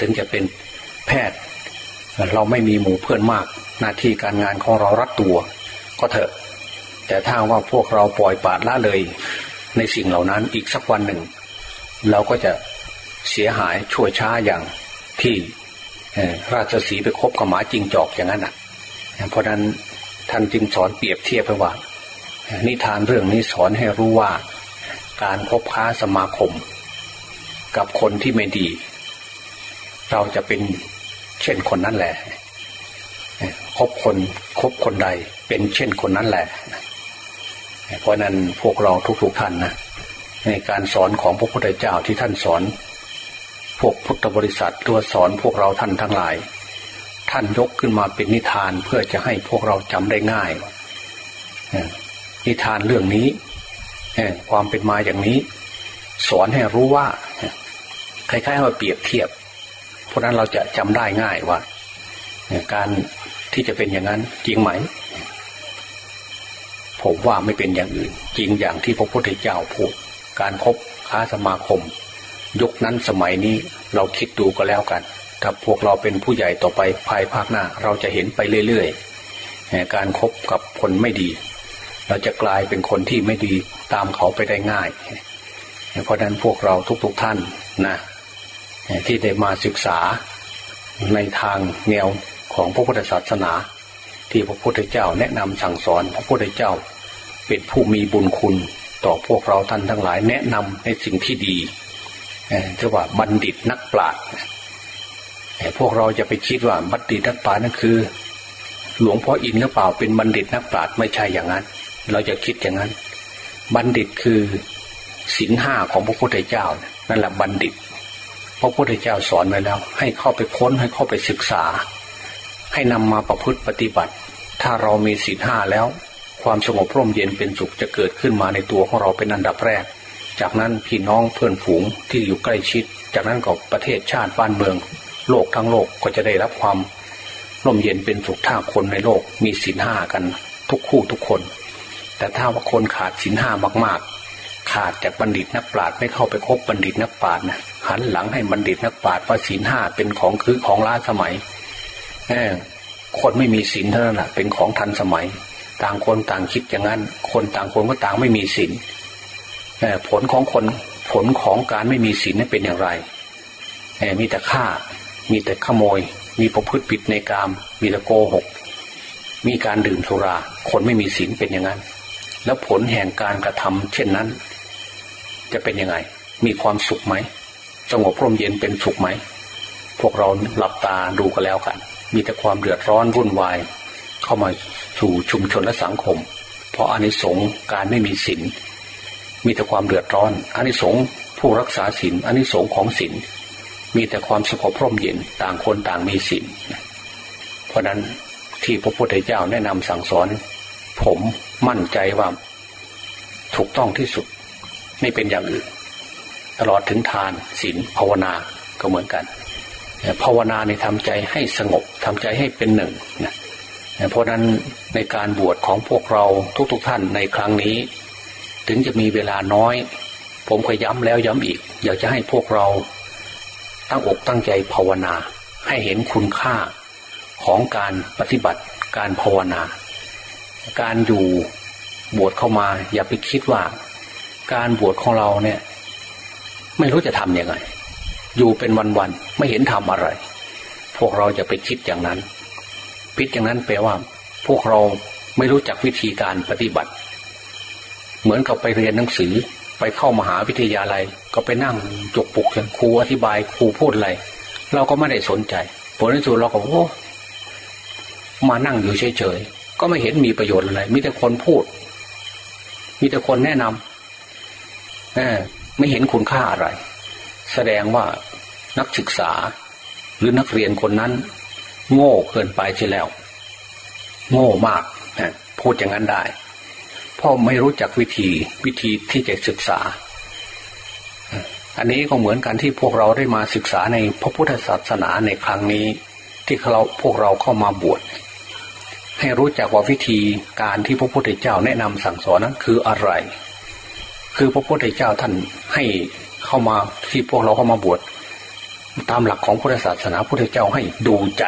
ถึงจะเป็นแพทย์ เราไม่มีหมู่เพื่อนมาก หน้าที่การงานของเรารัดตัว ก็เถอะ แต่ถ้าว่าพวกเราปล่อยปาดละเลย ในสิ่งเหล่านั้นอีกสักวันหนึ่ง เราก็จะเสียหายช่วยช้าอย่างที่ราชสีไปคบกับหมาจริงจอกอย่างนั้นอะ เพราะนั้นท่านจึงสอนเปรียบเทียบไปว่า นิทานเรื่องนี้สอนให้รู้ว่า การคบค้าสมาคม กับคนที่ไม่ดี เราจะเป็นเช่นคนนั้นแหละคบคนคบคนใดเป็นเช่นคนนั้นแหละ เพราะนั้นพวกเราทุกๆท่านนะในการสอนของพระพุทธเจ้าที่ท่านสอน พวกพุทธบริษัทตัวสอนพวกเราท่านทั้งหลาย ท่านยกขึ้นมาเป็นนิทานเพื่อจะให้พวกเราจำได้ง่าย นิทานเรื่องนี้ความเป็นมาอย่างนี้ สอนให้รู้ว่าคล้ายๆว่าเปรียบเทียบ เพราะนั้นเราจะจำได้ง่ายว่าการที่จะเป็นอย่างนั้นจริงไหม ผมว่าไม่เป็นอย่างอื่น จริงอย่างที่พระพุทธเจ้าพูด การครบค้าสมาคม ยุคนั้นสมัยนี้เราคิดดูก็แล้วกันถ้าพวกเราเป็นผู้ใหญ่ต่อไปภายภาคหน้า เราจะเห็นไปเรื่อยๆการครบกับคนไม่ดี เราจะกลายเป็นคนที่ไม่ดีตามเขาไปได้ง่าย เพราะนั้นพวกเราทุกๆทท่านนะ ที่ได้มาศึกษาในทางแนวของพระพุทธศาสนา ที่พระพุทธเจ้าแนะนำสั่งสอนพระพุทธเจ้า เป็นผู้มีบุญคุณต่อพวกเราท่านทั้งหลายแนะนำในสิ่งที่ดีเรียกว่าบัณฑิตนักปราชญ์พวกเราจะไปคิดว่าบัณฑิตนักปราชญ์นั่นคือ หลวงพ่ออินหรือเปล่าเป็นบัณฑิตนักปราชญ์ไม่ใช่อย่างนั้น เราจะคิดอย่างนั้น บัณฑิตคือศีลห้าของพระพุทธเจ้านั่นแหละบัณฑิต พระพุทธเจ้าสอนไว้แล้ว ให้เข้าไปค้นให้เข้าไปศึกษา ให้นำมาประพฤติปฏิบัติ ถ้าเรามีศีลห้าแล้ว ความสงบร่มเย็นเป็นสุขจะเกิดขึ้นมาในตัวของเราเป็นอันดับแรก จากนั้นพี่น้องเพื่อนฝูงที่อยู่ใกล้ชิด จากนั้นก็ประเทศชาติบ้านเมือง โลกทั้งโลกก็จะได้รับความร่มเย็นเป็นสุขถ้าคนในโลกมีศีลห้ากันทุกคู่ทุกคน แต่ถ้าว่าคนขาดศีลห้ามาก ๆ ขาดจากบัณฑิตนักปราชญ์ไม่เข้าไปคบบัณฑิตนักปราชญ์นะ หันหลังให้บัณฑิตนักปราชญ์ว่าศีลห้าเป็นของคือของล้าสมัยคนไม่มีศีลเท่านั้นแหะเป็นของทันสมัย ต่างคนต่างคิดอย่างนั้น คนต่างคนก็ต่างไม่มีศีลผลของคนผลของการไม่มีศีลนั้นเป็นอย่างไรมีแต่ฆ่า มีแต่ขโมย มีประพฤติผิดในกาม มีแต่โกหก มีการดื่มสุรา คนไม่มีศีลเป็นอย่างนั้น แล้วผลแห่งการกระทำเช่นนั้น จะเป็นยังไง มีความสุขไหม สงบร่มเย็นเป็นสุขไหม พวกเราหลับตาดูกันแล้วกัน มีแต่ความเดือดร้อนวุ่นวาย เข้ามาสู่ชุมชนและสังคม เพราะอานิสงส์การไม่มีศีลมีแต่ความเดือดร้อนอานิสงส์ผู้รักษาศีลอานิสงส์ของศีลมีแต่ความสงบร่มเย็นต่างคนต่างมีศีลเพราะนั้นที่พระพุทธเจ้าแนะนำสั่งสอน ผมมั่นใจว่า ถูกต้องที่สุด ไม่เป็นอย่างอื่น ตลอดถึงทานศีลภาวนาก็เหมือนกันภาวนาในทำใจให้สงบทำใจให้เป็นหนึ่งนะเพราะนั้นในการบวชของพวกเราทุกๆทท่านในครั้งนี้ ถึงจะมีเวลาน้อย ผมก็ย้ำแล้วย้ำอีก อยากจะให้พวกเรา ตั้งอกตั้งใจภาวนา ให้เห็นคุณค่าของการปฏิบัติการภาวนา การอยู่บวชเข้ามา อย่าไปคิดว่า การบวชของเราเนี่ย ไม่รู้จะทำยังไง อยู่เป็นวันๆไม่เห็นทำอะไร พวกเราจะไปคิดอย่างนั้นพิดอย่างนั้นแปลว่า พวกเราไม่รู้จักวิธีการปฏิบัติ เหมือนกับไปเรียนหนังสือไปเข้ามหาวิทยาลัย ก็ไปนั่งจกปุกกันครูอธิบายครูพูดอะไรเราก็ไม่ได้สนใจผลที่สุดเราก็โอ้มานั่งอยู่เฉยๆก็ไม่เห็นมีประโยชน์อะไรมีแต่คนพูด มีแต่คนแนะนำ ไม่เห็นคุณค่าอะไร แสดงว่านักศึกษาหรือนักเรียนคนนั้น โง่เกินไปใช่แล้ว โง่มากพูดอย่างนั้นได้พ่อไม่รู้จักวิธีวิธีที่จะศึกษา อันนี้ก็เหมือนกันที่พวกเราได้มาศึกษาในพระพุทธศาสนาในครั้งนี้ ที่เราพวกเราเข้ามาบวชให้รู้จักว่าวิธีการที่พระพุทธเจ้าแนะนำสั่งสอนนั้นคืออะไร คือพระพุทธเจ้าท่านให้เข้ามาที่พวกเราเข้ามาบวชตามหลักของพุทธศาสนาพุทธเจ้าให้ดูใจ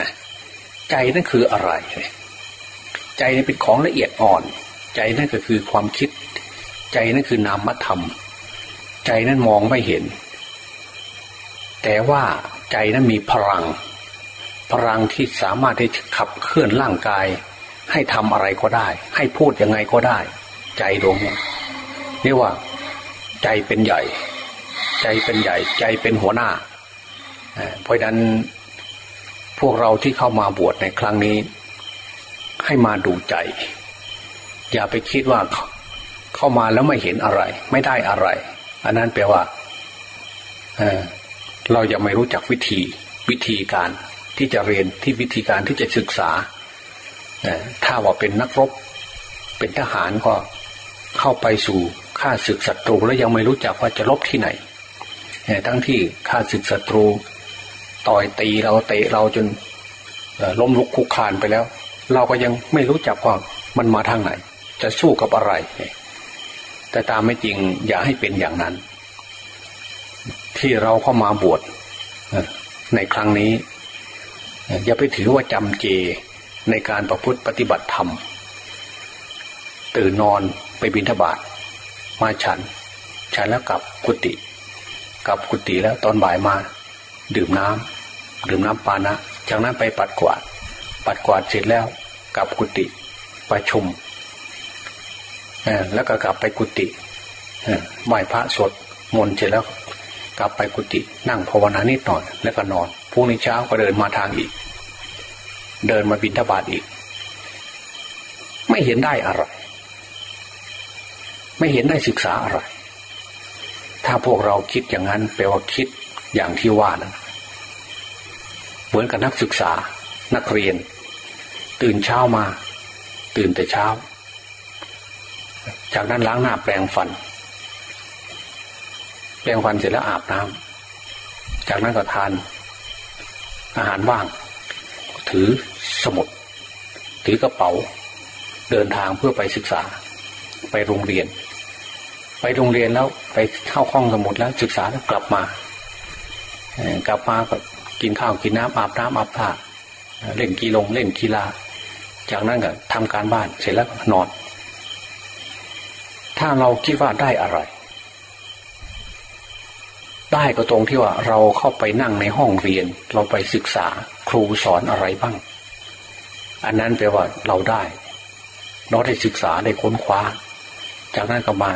นะใจนั่นคืออะไร ใจนี่เป็นของละเอียดอ่อน ใจนั่นก็คือความคิด ใจนั่นคือนามธรรม ใจนั้นมองไม่เห็น แต่ว่าใจนั้นมีพลัง พลังที่สามารถที่จะขับเคลื่อนร่างกาย ให้ทำอะไรก็ได้ ให้พูดยังไงก็ได้ ใจดวงนี้ เรียกว่า ใจเป็นใหญ่ ใจเป็นใหญ่ ใจเป็นหัวหน้า เพราะนั้นพวกเราที่เข้ามาบวชในครั้งนี้ ให้มาดูใจ อย่าไปคิดว่าเข้ามาแล้วไม่เห็นอะไร ไม่ได้อะไร อันนั้นแปลว่าเเรายังไม่รู้จักวิธีวิธีการที่จะเรียนที่วิธีการที่จะศึกษาถ้าว่าเป็นนักรบ เป็นทหารก็เข้าไปสู่ ข้าศึกศัตรูแล้วยังไม่รู้จักว่าจะลบที่ไหนทั้งที่ข้าศึกศัตรู ต่อยตีเราเตะเราจนล้มลุกคุกคานไปแล้ว เราก็ยังไม่รู้จักว่ามันมาทางไหน จะสู้กับอะไร แต่ตามไม่จริงอย่าให้เป็นอย่างนั้น ที่เราเข้ามาบวชในครั้งนี้ อย่าไปถือว่าจำเจในการประพฤติปฏิบัติธรรม ตื่นนอนไปบิณฑบาต มาฉัน ฉันแล้วกลับกุฏิกลับกุฏิแล้วตอนบ่ายมา ดื่มน้ำดื่มน้ำปานะ จากนั้นไปปัดกวาด ปัดกวาดเสร็จแล้ว กลับกุฏิประชุมแล้วก็กลับไปกุฏิไหว้พระสวดมนต์เสร็จแล้ว กลับไปกุฏินั่งภาวนานิดหน่อยแล้วก็นอนพรุ่งนี้เช้าก็เดินมาทางอีก เดินมาบินทบาทอีก ไม่เห็นได้อะไร ไม่เห็นได้ศึกษาอะไร ถ้าพวกเราคิดอย่างนั้นแปลว่าคิดอย่างที่ว่านั้นเหมือนกับนักศึกษา นักเรียน ตื่นเช้ามา ตื่นแต่เช้า จากนั้นล้างหน้าแปรงฟัน แปรงฟันเสร็จแล้วอาบน้ำจากนั้นก็ทาน อาหารว่าง ถือสมุด ถือกระเป๋า เดินทางเพื่อไปศึกษา ไปโรงเรียน ไปโรงเรียนแล้วไปเข้าห้องสมุดแล้วศึกษาแล้วกลับมากลับมาก็กินข้าวกินน้ำอาบน้ำอาบผ้าเล่นกีฬาเล่นกีฬา จากนั้นก็ทำการบ้านเสร็จแล้วนอน ถ้าเราคิดว่าได้อะไร ได้ก็ตรงที่ว่าเราเข้าไปนั่งในห้องเรียน เราไปศึกษาครูสอนอะไรบ้าง อันนั้นแปลว่าเราได้ เราได้ศึกษาได้ค้นคว้า จากนั้นก็มา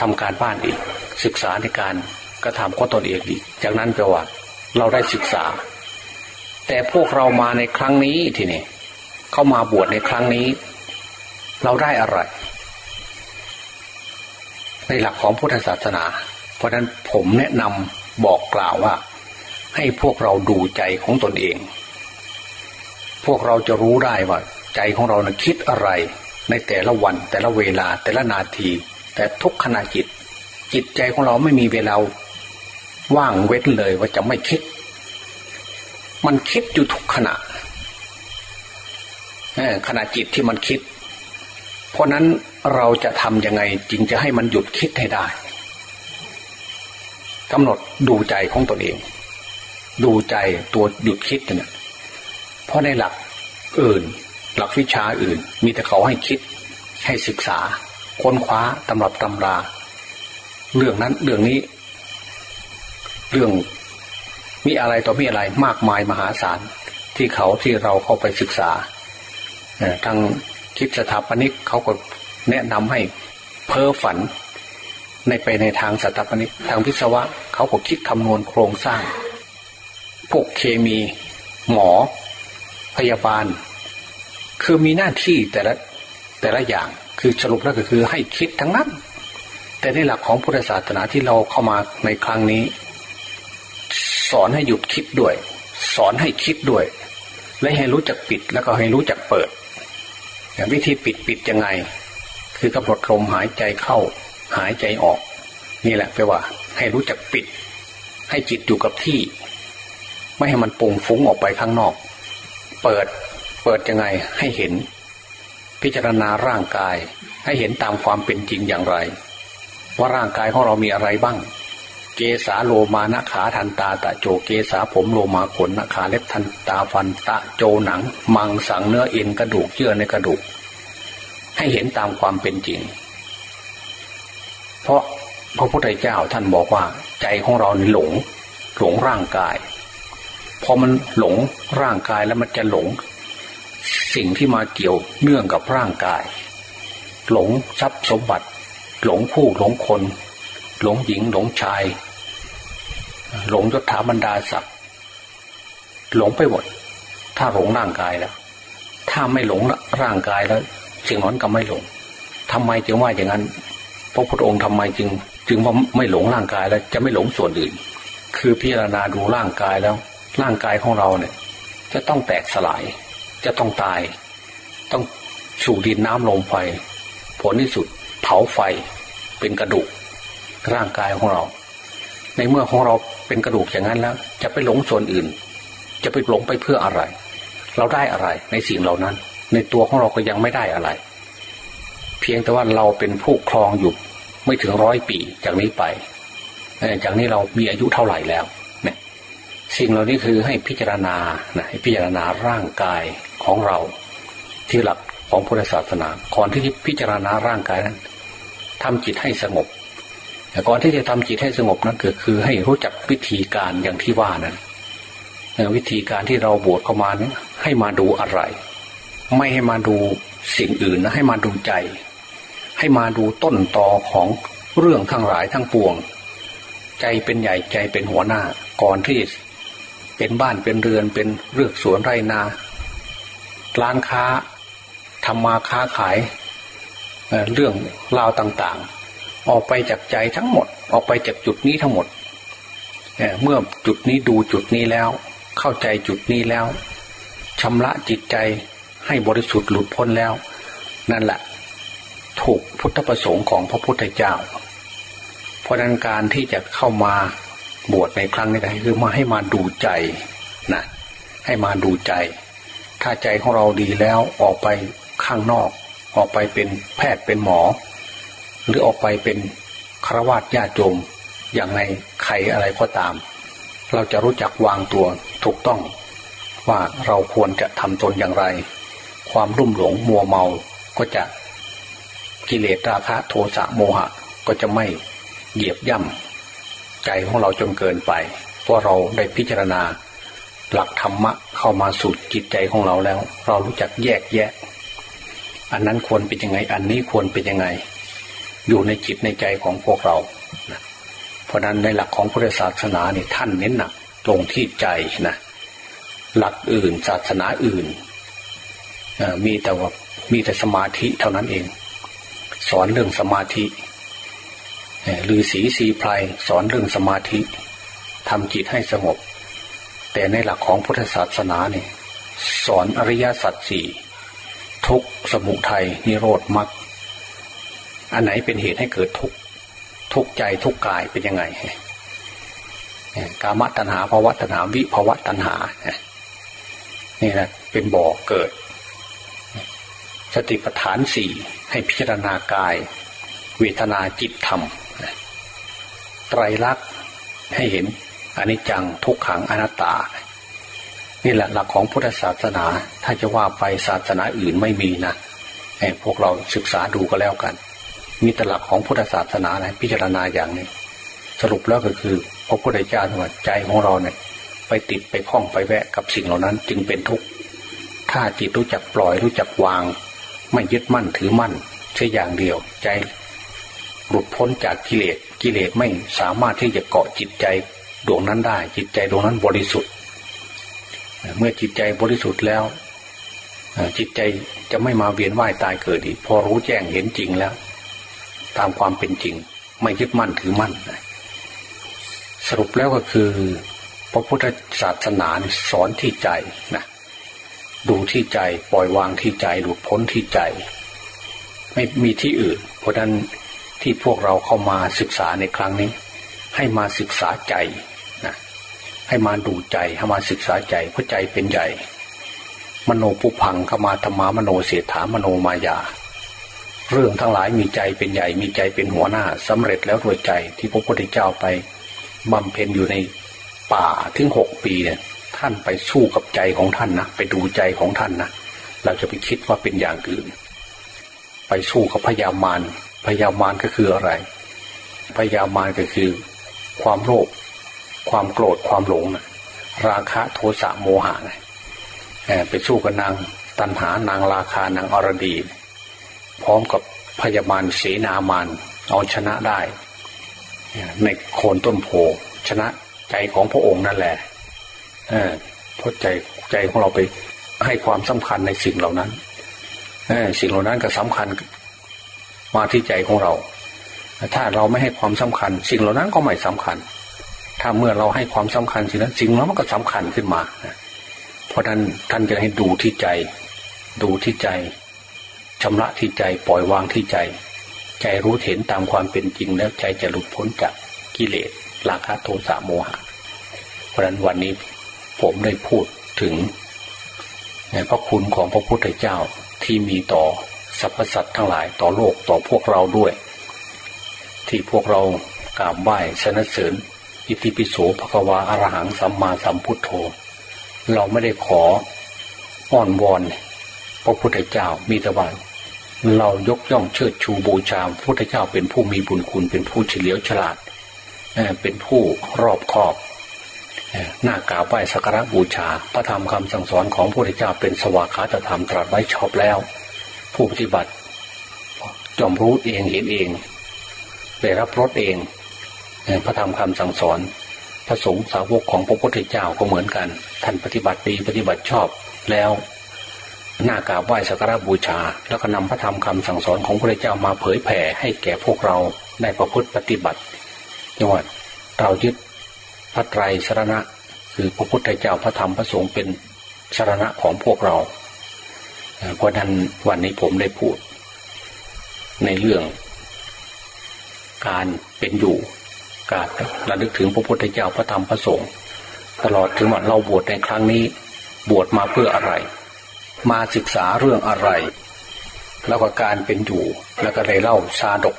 ทำการบ้านอีก ศึกษาในการกระทำข้อตนเองอีก จากนั้นแปลว่า เราได้ศึกษา แต่พวกเรามาในครั้งนี้ทีนี้เข้ามาบวชในครั้งนี้ เราได้อะไร ในหลักของพุทธศาสนา เพราะนั้นผมแนะนำบอกกล่าวว่า ให้พวกเราดูใจของตนเอง พวกเราจะรู้ได้ว่า ใจของเรานะคิดอะไร ในแต่ละวันแต่ละเวลาแต่ละนาที แต่ทุกขณะจิต จิตใจของเราไม่มีเวลาว่างเว้นเลยว่าจะไม่คิด มันคิดอยู่ทุกขณะขณะจิตที่มันคิด เพราะนั้นเราจะทำยังไงจึงจะให้มันหยุดคิดให้ได้กำหนดดูใจของตนเอง ดูใจตัวหยุดคิดเนี่ยเพราะในหลักอื่น หลักวิชาอื่น มีแต่เขาให้คิดให้ศึกษา ค้นคว้าตำรับตำรา เรื่องนั้นเรื่องนี้ เรื่องมีอะไรต่อมีอะไรมากมายมหาศาลที่เขาที่เราเข้าไปศึกษาทั้งคิดสถาปนิกเขาก็แนะนำให้เพ้อฝัน ในไปในทางสถาปนิกทางวิศวะเขาก็คิดคำนวณโครงสร้าง พวกเคมี หมอ พยาบาล คือมีหน้าที่แต่ละแต่ละอย่าง คือสรุปแล้วก็คือให้คิดทั้งนั้น แต่ในหลักของพุทธศาสนาที่เราเข้ามาในครั้งนี้ สอนให้หยุดคิดด้วย สอนให้คิดด้วย และให้รู้จักปิดแล้วก็ให้รู้จักเปิด อย่างวิธีปิดปิดยังไง คือกำหนดลมหายใจเข้า หายใจออก นี่แหละแปลว่า ให้รู้จักปิด ให้จิตอยู่กับที่ ไม่ให้มันปุ่งฟุ้งออกไปข้างนอก เปิดเปิดยังไงให้เห็น พิจารณาร่างกายให้เห็นตามความเป็นจริงอย่างไร ว่าร่างกายของเรามีอะไรบ้าง เกสาโลมานะขาทันตาตะโจเกสาผมโลมาขนนะขาเล็บทันตาฟันตะโจหนัง มังสังเนื้อเอ็นกระดูกเยื่อในกระดูก ให้เห็นตามความเป็นจริง เพราะพระพุทธเจ้าท่านบอกว่า ใจของเราหลง หลงร่างกายพอมันหลงร่างกายแล้วมันจะหลง สิ่งที่มาเกี่ยวเนื่องกับร่างกาย หลงทรัพย์สมบัติ หลงคู่หลงคน หลงหญิงหลงชาย หลงยศถาบรรดาศักดิ์หลงไปหมดถ้าหลงร่างกายแล้วถ้าไม่หลงร่างกายแล้วสิ่งนั้นก็ไม่หลงทำไมจึงว่าอย่างนั้นพระพุทธองค์ทำไมจึง จึงว่าไม่หลงร่างกายแล้วจะไม่หลงส่วนอื่น คือพิจารณาดูร่างกายแล้ว ร่างกายของเราเนี่ย จะต้องแตกสลาย จะต้องตาย ต้องสู่ดินน้ำลมไฟ ผลที่สุดเผาไฟเป็นกระดูก ร่างกายของเรา ในเมื่อของเราเป็นกระดูกอย่างนั้นแล้ว จะไปหลงส่วนอื่น จะไปหลงไปเพื่ออะไร เราได้อะไรในสิ่งเหล่านั้น ในตัวของเราก็ยังไม่ได้อะไร เพียงแต่ว่าเราเป็นผู้ครองอยู่ไม่ถึงร้อยปีจากนี้ไปจากนี้เรามีอายุเท่าไหร่แล้ว เนี่ย สิ่งเหล่านี้คือให้พิจารณานะให้พิจารณาร่างกาย ของเรา ที่หลักของพุทธศาสนาก่อนที่จะพิจารณาร่างกายนั้นทำจิตให้สงบแต่ก่อนที่จะทำจิตให้สงบนั้นก็คือให้รู้จักวิธีการอย่างที่ว่านั้นวิธีการที่เราบวชเข้ามาเนี่ยให้มาดูอะไร ไม่ให้มาดูสิ่งอื่นนะให้มาดูใจ ให้มาดูต้นตอของเรื่องทั้งหลายทั้งปวง ใจเป็นใหญ่ใจเป็นหัวหน้า ก่อนที่เป็นบ้านเป็นเรือนเป็นเรือกสวนไรนา ร้านค้าทำมาค้าขายเรื่องราวต่างๆ ออกไปจากใจทั้งหมด ออกไปจากจุดนี้ทั้งหมดเมื่อจุดนี้ดูจุดนี้แล้ว เข้าใจจุดนี้แล้วชำระจิตใจให้บริสุทธิ์หลุดพ้นแล้ว นั่นแหละถูกพุทธประสงค์ของพระพุทธเจ้า เพราะนั้นการที่จะเข้ามาบวชในครั้งนี้คือมาให้มาดูใจนะให้มาดูใจ ถ้าใจของเราดีแล้วออกไปข้างนอก ออกไปเป็นแพทย์เป็นหมอ หรือออกไปเป็นครวญญาติโยมอย่างในใครอะไรก็ตาม เราจะรู้จักวางตัวถูกต้อง ว่าเราควรจะทำตนอย่างไร ความรุ่มหลงมัวเมาก็จะกิเลสราคะโทสะโมหะก็จะไม่เหยียบย่ำใจของเราจนเกินไป เพราะเราได้พิจารณา หลักธรรมะเข้ามาสู่จิตใจของเราแล้ว เรารู้จักแยกแยะ อันนั้นควรเป็นยังไง อันนี้ควรเป็นยังไง อยู่ในจิตในใจของพวกเรา เพราะนั้นในหลักของพุทธศาสนาเนี่ยท่านเน้นหนักตรงที่ใจนะหลักอื่นศาสนาอื่นมีแต่ว่ามีแต่สมาธิเท่านั้นเอง สอนเรื่องสมาธิหรือสีสีไพรสอนเรื่องสมาธิทำจิตให้สงบ แต่ในหลักของพุทธศาสนาเนี่ยสอนอริยสัจสี่ทุกสมุทัยนิโรธมรรคอันไหนเป็นเหตุให้เกิดทุกทุกใจทุกกายเป็นยังไงกามตัณหาภาวะตัณหาวิภาวะตัณหานี่แหละเป็นบ่อเกิด สติปัฏฐานสี่ให้พิจารณากาย เวทนาจิตธรรมไตรลักษณ์ให้เห็น อนิจจังทุกขังอนัตตา นี่แหละหลักของพุทธศาสนา ถ้าจะว่าไปศาสนาอื่นไม่มีนะให้พวกเราศึกษาดูก็แล้วกัน มีแต่หลักของพุทธศาสนานะพิจารณาอย่างนี้ สรุปแล้วก็คือพระพุทธเจ้าว่าใจของเราเนี่ย ไปติดไปคล้องไปแวะกับสิ่งเหล่านั้น จึงเป็นทุกข์ถ้าจิตรู้จักปล่อยรู้จักวาง ไม่ยึดมั่นถือมั่นใช่อย่างเดียวใจหลุดพ้นจากกิเลสกิเลสไม่สามารถที่จะเกาะจิตใจ ดวงนั้นได้ จิตใจดวงนั้นบริสุทธิ์เมื่อจิตใจบริสุทธิ์แล้วจิตใจจะไม่มาเวียนว่ายตายเกิดอีกพอรู้แจ้งเห็นจริงแล้ว ตามความเป็นจริง ไม่ยึดมั่นถือมั่นสรุปแล้วก็คือ พระพุทธศาสนาสอนที่ใจนะดูที่ใจปล่อยวางที่ใจหลุดพ้นที่ใจ ไม่มีที่อื่น เพราะนั้นที่พวกเราเข้ามาศึกษาในครั้งนี้ ให้มาศึกษาใจ ให้มาดูใจให้มาศึกษาใจเพราะใจเป็นใหญ่ มโนปุพังเข้ามาธรรมามโนเสถามโนมายา เรื่องทั้งหลายมีใจเป็นใหญ่ มีใจเป็นหัวหน้าสำเร็จแล้วโดยใจที่พระพุทธเจ้าไปบำเพ็ญอยู่ในป่าถึงหกปีเนี่ยท่านไปสู้กับใจของท่านนะไปดูใจของท่านนะเราจะไปคิดว่าเป็นอย่างอื่น ไปสู้กับพยามารพยามารก็คืออะไรพยามารก็คือ ความโลภ ความโกรธความหลงนะราคะโทสะโมหะนะไปสู้กับนางตันหานางราคานางอรดี พร้อมกับพยามารเสนามารเอาชนะได้ ในโคนต้นโพชนะใจของพระองค์นั่นแหละเพราะใจใจของเราไปให้ความสำคัญในสิ่งเหล่านั้นสิ่งเหล่านั้นก็สำคัญมาที่ใจของเรา ถ้าเราไม่ให้ความสำคัญ สิ่งเหล่านั้นก็ไม่สำคัญ ถ้าเมื่อเราให้ความสำคัญสิ่งนั้นสิ่งนั้นมันก็สำคัญขึ้นมา เพราะนั้นท่านจะให้ดูที่ใจ ดูที่ใจชำระที่ใจปล่อยวางที่ใจ ใจรู้เห็นตามความเป็นจริงแล้วใจจะหลุดพ้นจากกิเลสราคะโทสะโมหะ เพราะนั้นวันนี้ผมได้พูดถึงพระคุณของพระพุทธเจ้าที่มีต่อสรรพสัตว์ทั้งหลายต่อโลกต่อพวกเราด้วย ที่พวกเรากราบไหว้สนเสริญ อิติปิโสภควาอรหังสัมมาสัมพุทโธ เราไม่ได้ขออ้อนวอนพระพุทธเจ้ามีแต่ว่าเรายกย่องเชิดชูบูชาพระพุทธเจ้าเป็นผู้มีบุญคุณเป็นผู้เฉลียวฉลาดเป็นผู้รอบคอบหน้ากราบไหว้สักการะบูชา พระธรรมคำสั่งสอนของพระพุทธเจ้าเป็นสวากขาตธรรมตรัสไว้ชอบแล้ว ผู้ปฏิบัติจอมรู้เองเห็นเองได้รับรสเอง พระธรรมคำสั่งสอน พระสงฆ์สาวกของพระพุทธเจ้าก็เหมือนกัน ท่านปฏิบัติดีปฏิบัติชอบแล้วหน้ากราบไหว้สักการะบูชา แล้วก็นำพระธรรมคำสั่งสอนของพระพุทธเจ้ามาเผยแผ่ให้แก่พวกเราได้ประพฤติปฏิบัติจังหวัดเรายึดพระไตรสรณะ คือพระพุทธเจ้าพระธรรมพระสงฆ์เป็นสรณะของพวกเรา เพราะนั้นวันนี้ผมได้พูด ในเรื่องการเป็นอยู่ การระลึกถึงพระพุทธเจ้าพระธรรมพระสงฆ์ตลอดถึงว่าเราบวชในครั้งนี้ บวชมาเพื่ออะไร มาศึกษาเรื่องอะไร แล้วก็การเป็นอยู่แล้วก็ได้เล่าชาดก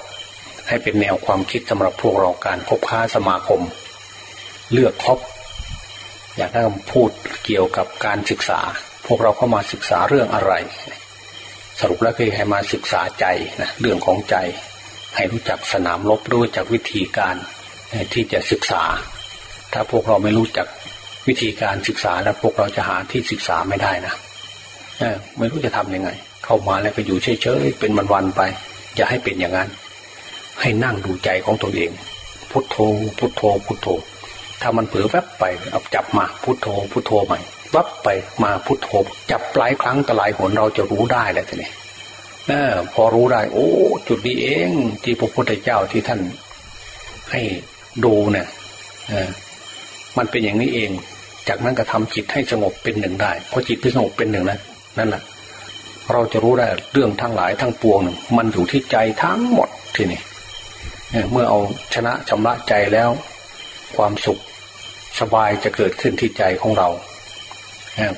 ให้เป็นแนวความคิดสำหรับพวกเราการพบค้าสมาคม เลือกครบอยากให้พูดเกี่ยวกับการศึกษา พวกเราเข้ามาศึกษาเรื่องอะไร สรุปแล้วคือให้มาศึกษาใจนะเรื่องของใจ ให้รู้จักสนามรบรู้จักวิธีการ ที่จะศึกษา ถ้าพวกเราไม่รู้จักวิธีการศึกษาแล้วพวกเราจะหาที่ศึกษาไม่ได้นะไม่รู้จะทํำยังไง เข้ามาแล้วก็อยู่เฉยๆเป็นวันๆไป อย่าให้เป็นอย่างนั้น ให้นั่งดูใจของตนเอง พุทโธ พุทโธ พุทโธ ถ้ามันเผลอแวบไปเอาจับมาพุทโธ พุทโธใหม่วับไปมาพุทโธ จับหลายครั้งแต่หลายหนเราจะรู้ได้แหละทีนี้อพอรู้ได้ โอ้ จุดนี้เอง ที่พระพุทธเจ้าที่ท่าน ให้ ดูเนี่ยมันเป็นอย่างนี้เอง จากนั้นก็ทำจิตให้สงบเป็นหนึ่งได้พอจิตที่สงบเป็นหนึ่งนะนั่นแหละเราจะรู้ได้เรื่องทั้งหลายทั้งปวงมันอยู่ที่ใจทั้งหมดทีนี้เมื่อเอาชนะชำระใจแล้ว ความสุขสบายจะเกิดขึ้นที่ใจของเรา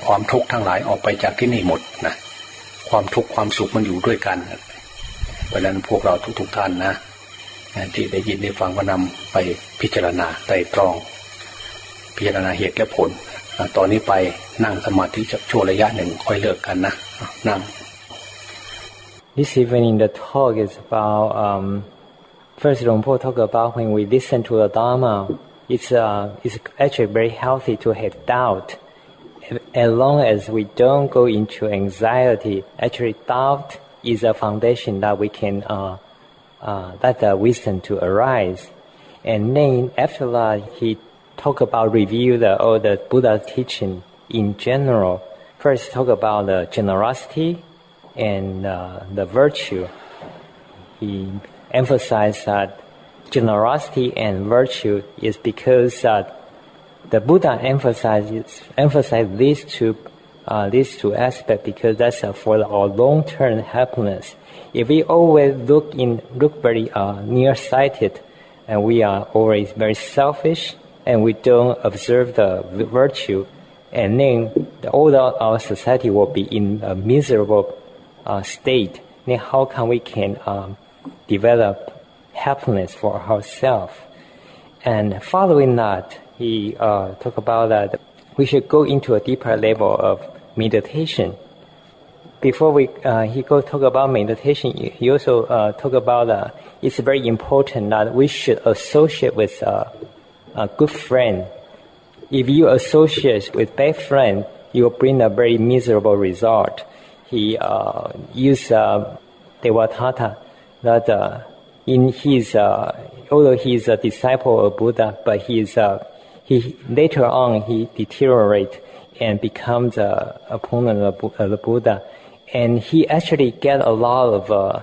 ความทุกข์ทั้งหลายออกไปจากที่นี่หมดนะความทุกข์ความสุขมันอยู่ด้วยกันเพราะนั้นพวกเราทุกๆท่านนะ ที่ได้ยินได้ฟังก็นำไปพิจารณาไตรตรอง พิจารณาเหตุและผลตอนนี้ไปนั่งสมาธิจะช่วระยะหนึ่งค่อยเลิกกันนะนั่ง This evening the talk is about um, first Long Po talk about when we listen to the Dharma it's, uh, it's actually very healthy to have doubt. As long as we don't go into anxiety, actually doubt is a foundation that we can uh, uh, that the wisdom to arise. And then after that, he talk about review the all the Buddha teaching in general. First, talk about the generosity and uh, the virtue. He emphasized that generosity and virtue is because uh, the Buddha emphasizes emphasized these two uh, these two aspects because that's uh, for our long term happiness. If we always look in look very uh, nearsighted, and we are always very selfish, and we don't observe the virtue, and then the, all the, our society will be in a miserable uh, state. Then how can we can um, develop happiness for ourselves? And following that, he uh, talked about that we should go into a deeper level of meditation. Before we, uh, he go talk about meditation, he also uh, talk about uh, it's very important that we should associate with uh, a good friend. If you associate with bad friend, you will bring a very miserable result. He uh, used uh, Devadatta that uh, in his, uh, although he is a disciple of Buddha, but he is uh, he later on he deteriorate and becomes a opponent of the Buddha, and he actually get a lot of uh,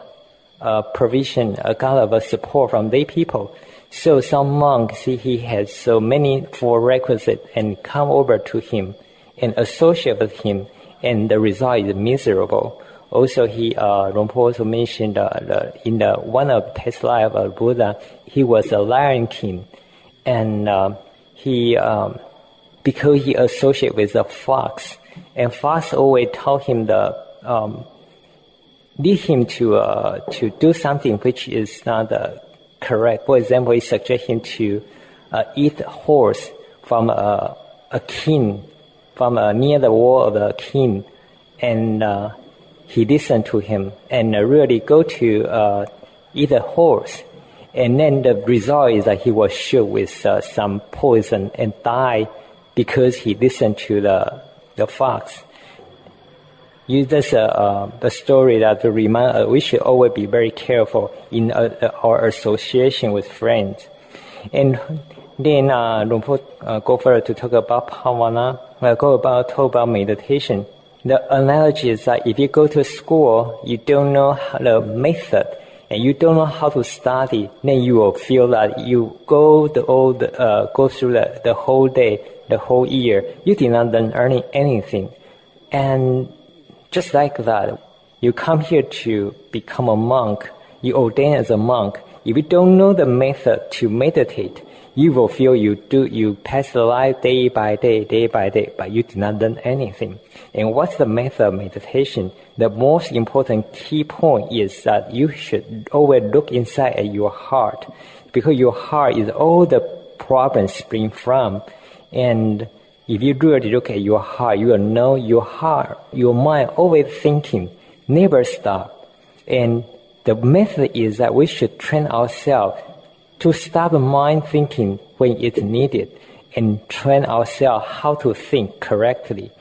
uh, provision, a lot of uh, support from the people. So some monks see he has so many forerequisites and come over to him and associate with him, and the result is miserable. Also, he uh, also mentioned uh, the, in the one of his life of Buddha, he was a lion king, and uh, he um, because he associated with the fox, and fox always told him the um, lead him to uh, to do something which is not uh, correct. For example, he suggest him to uh, eat a horse from a, a king, from uh, near the wall of the king, and uh, he listened to him and really go to uh, eat a horse. And then the result is that he was shot with uh, some poison and died because he listened to the, the fox. Use this uh, the story that remind uh, we should always be very careful in uh, our association with friends. And then uh, Lumpur uh, go further to talk about bhavana, uh, go about talk about meditation. The analogy is that if you go to school, you don't know the method and you don't know how to study, then you will feel that you go the old, uh, go through the, the whole day, the whole year, you did not learn any, anything. And just like that, you come here to become a monk, you ordain as a monk. If you don't know the method to meditate, you will feel you do, you pass the life day by day, day by day, but you did not learn anything. And what's the method of meditation? The most important key point is that you should always look inside at your heart, because your heart is all the problems spring from. And if you really look at your heart, you will know your heart, your mind always thinking, never stop. And the method is that we should train ourselves to stop mind thinking when it's needed and train ourselves how to think correctly.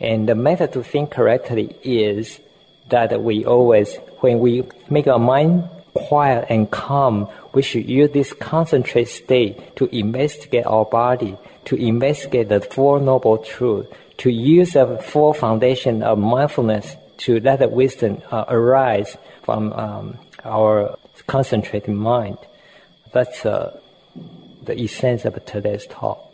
And the method to think correctly is that we always, when we make our mind quiet and calm, we should use this concentrated state to investigate our body, to investigate the Four Noble Truths, to use the four foundation of mindfulness to let the wisdom uh, arise from um, our concentrated mind. That's uh, the essence of today's talk.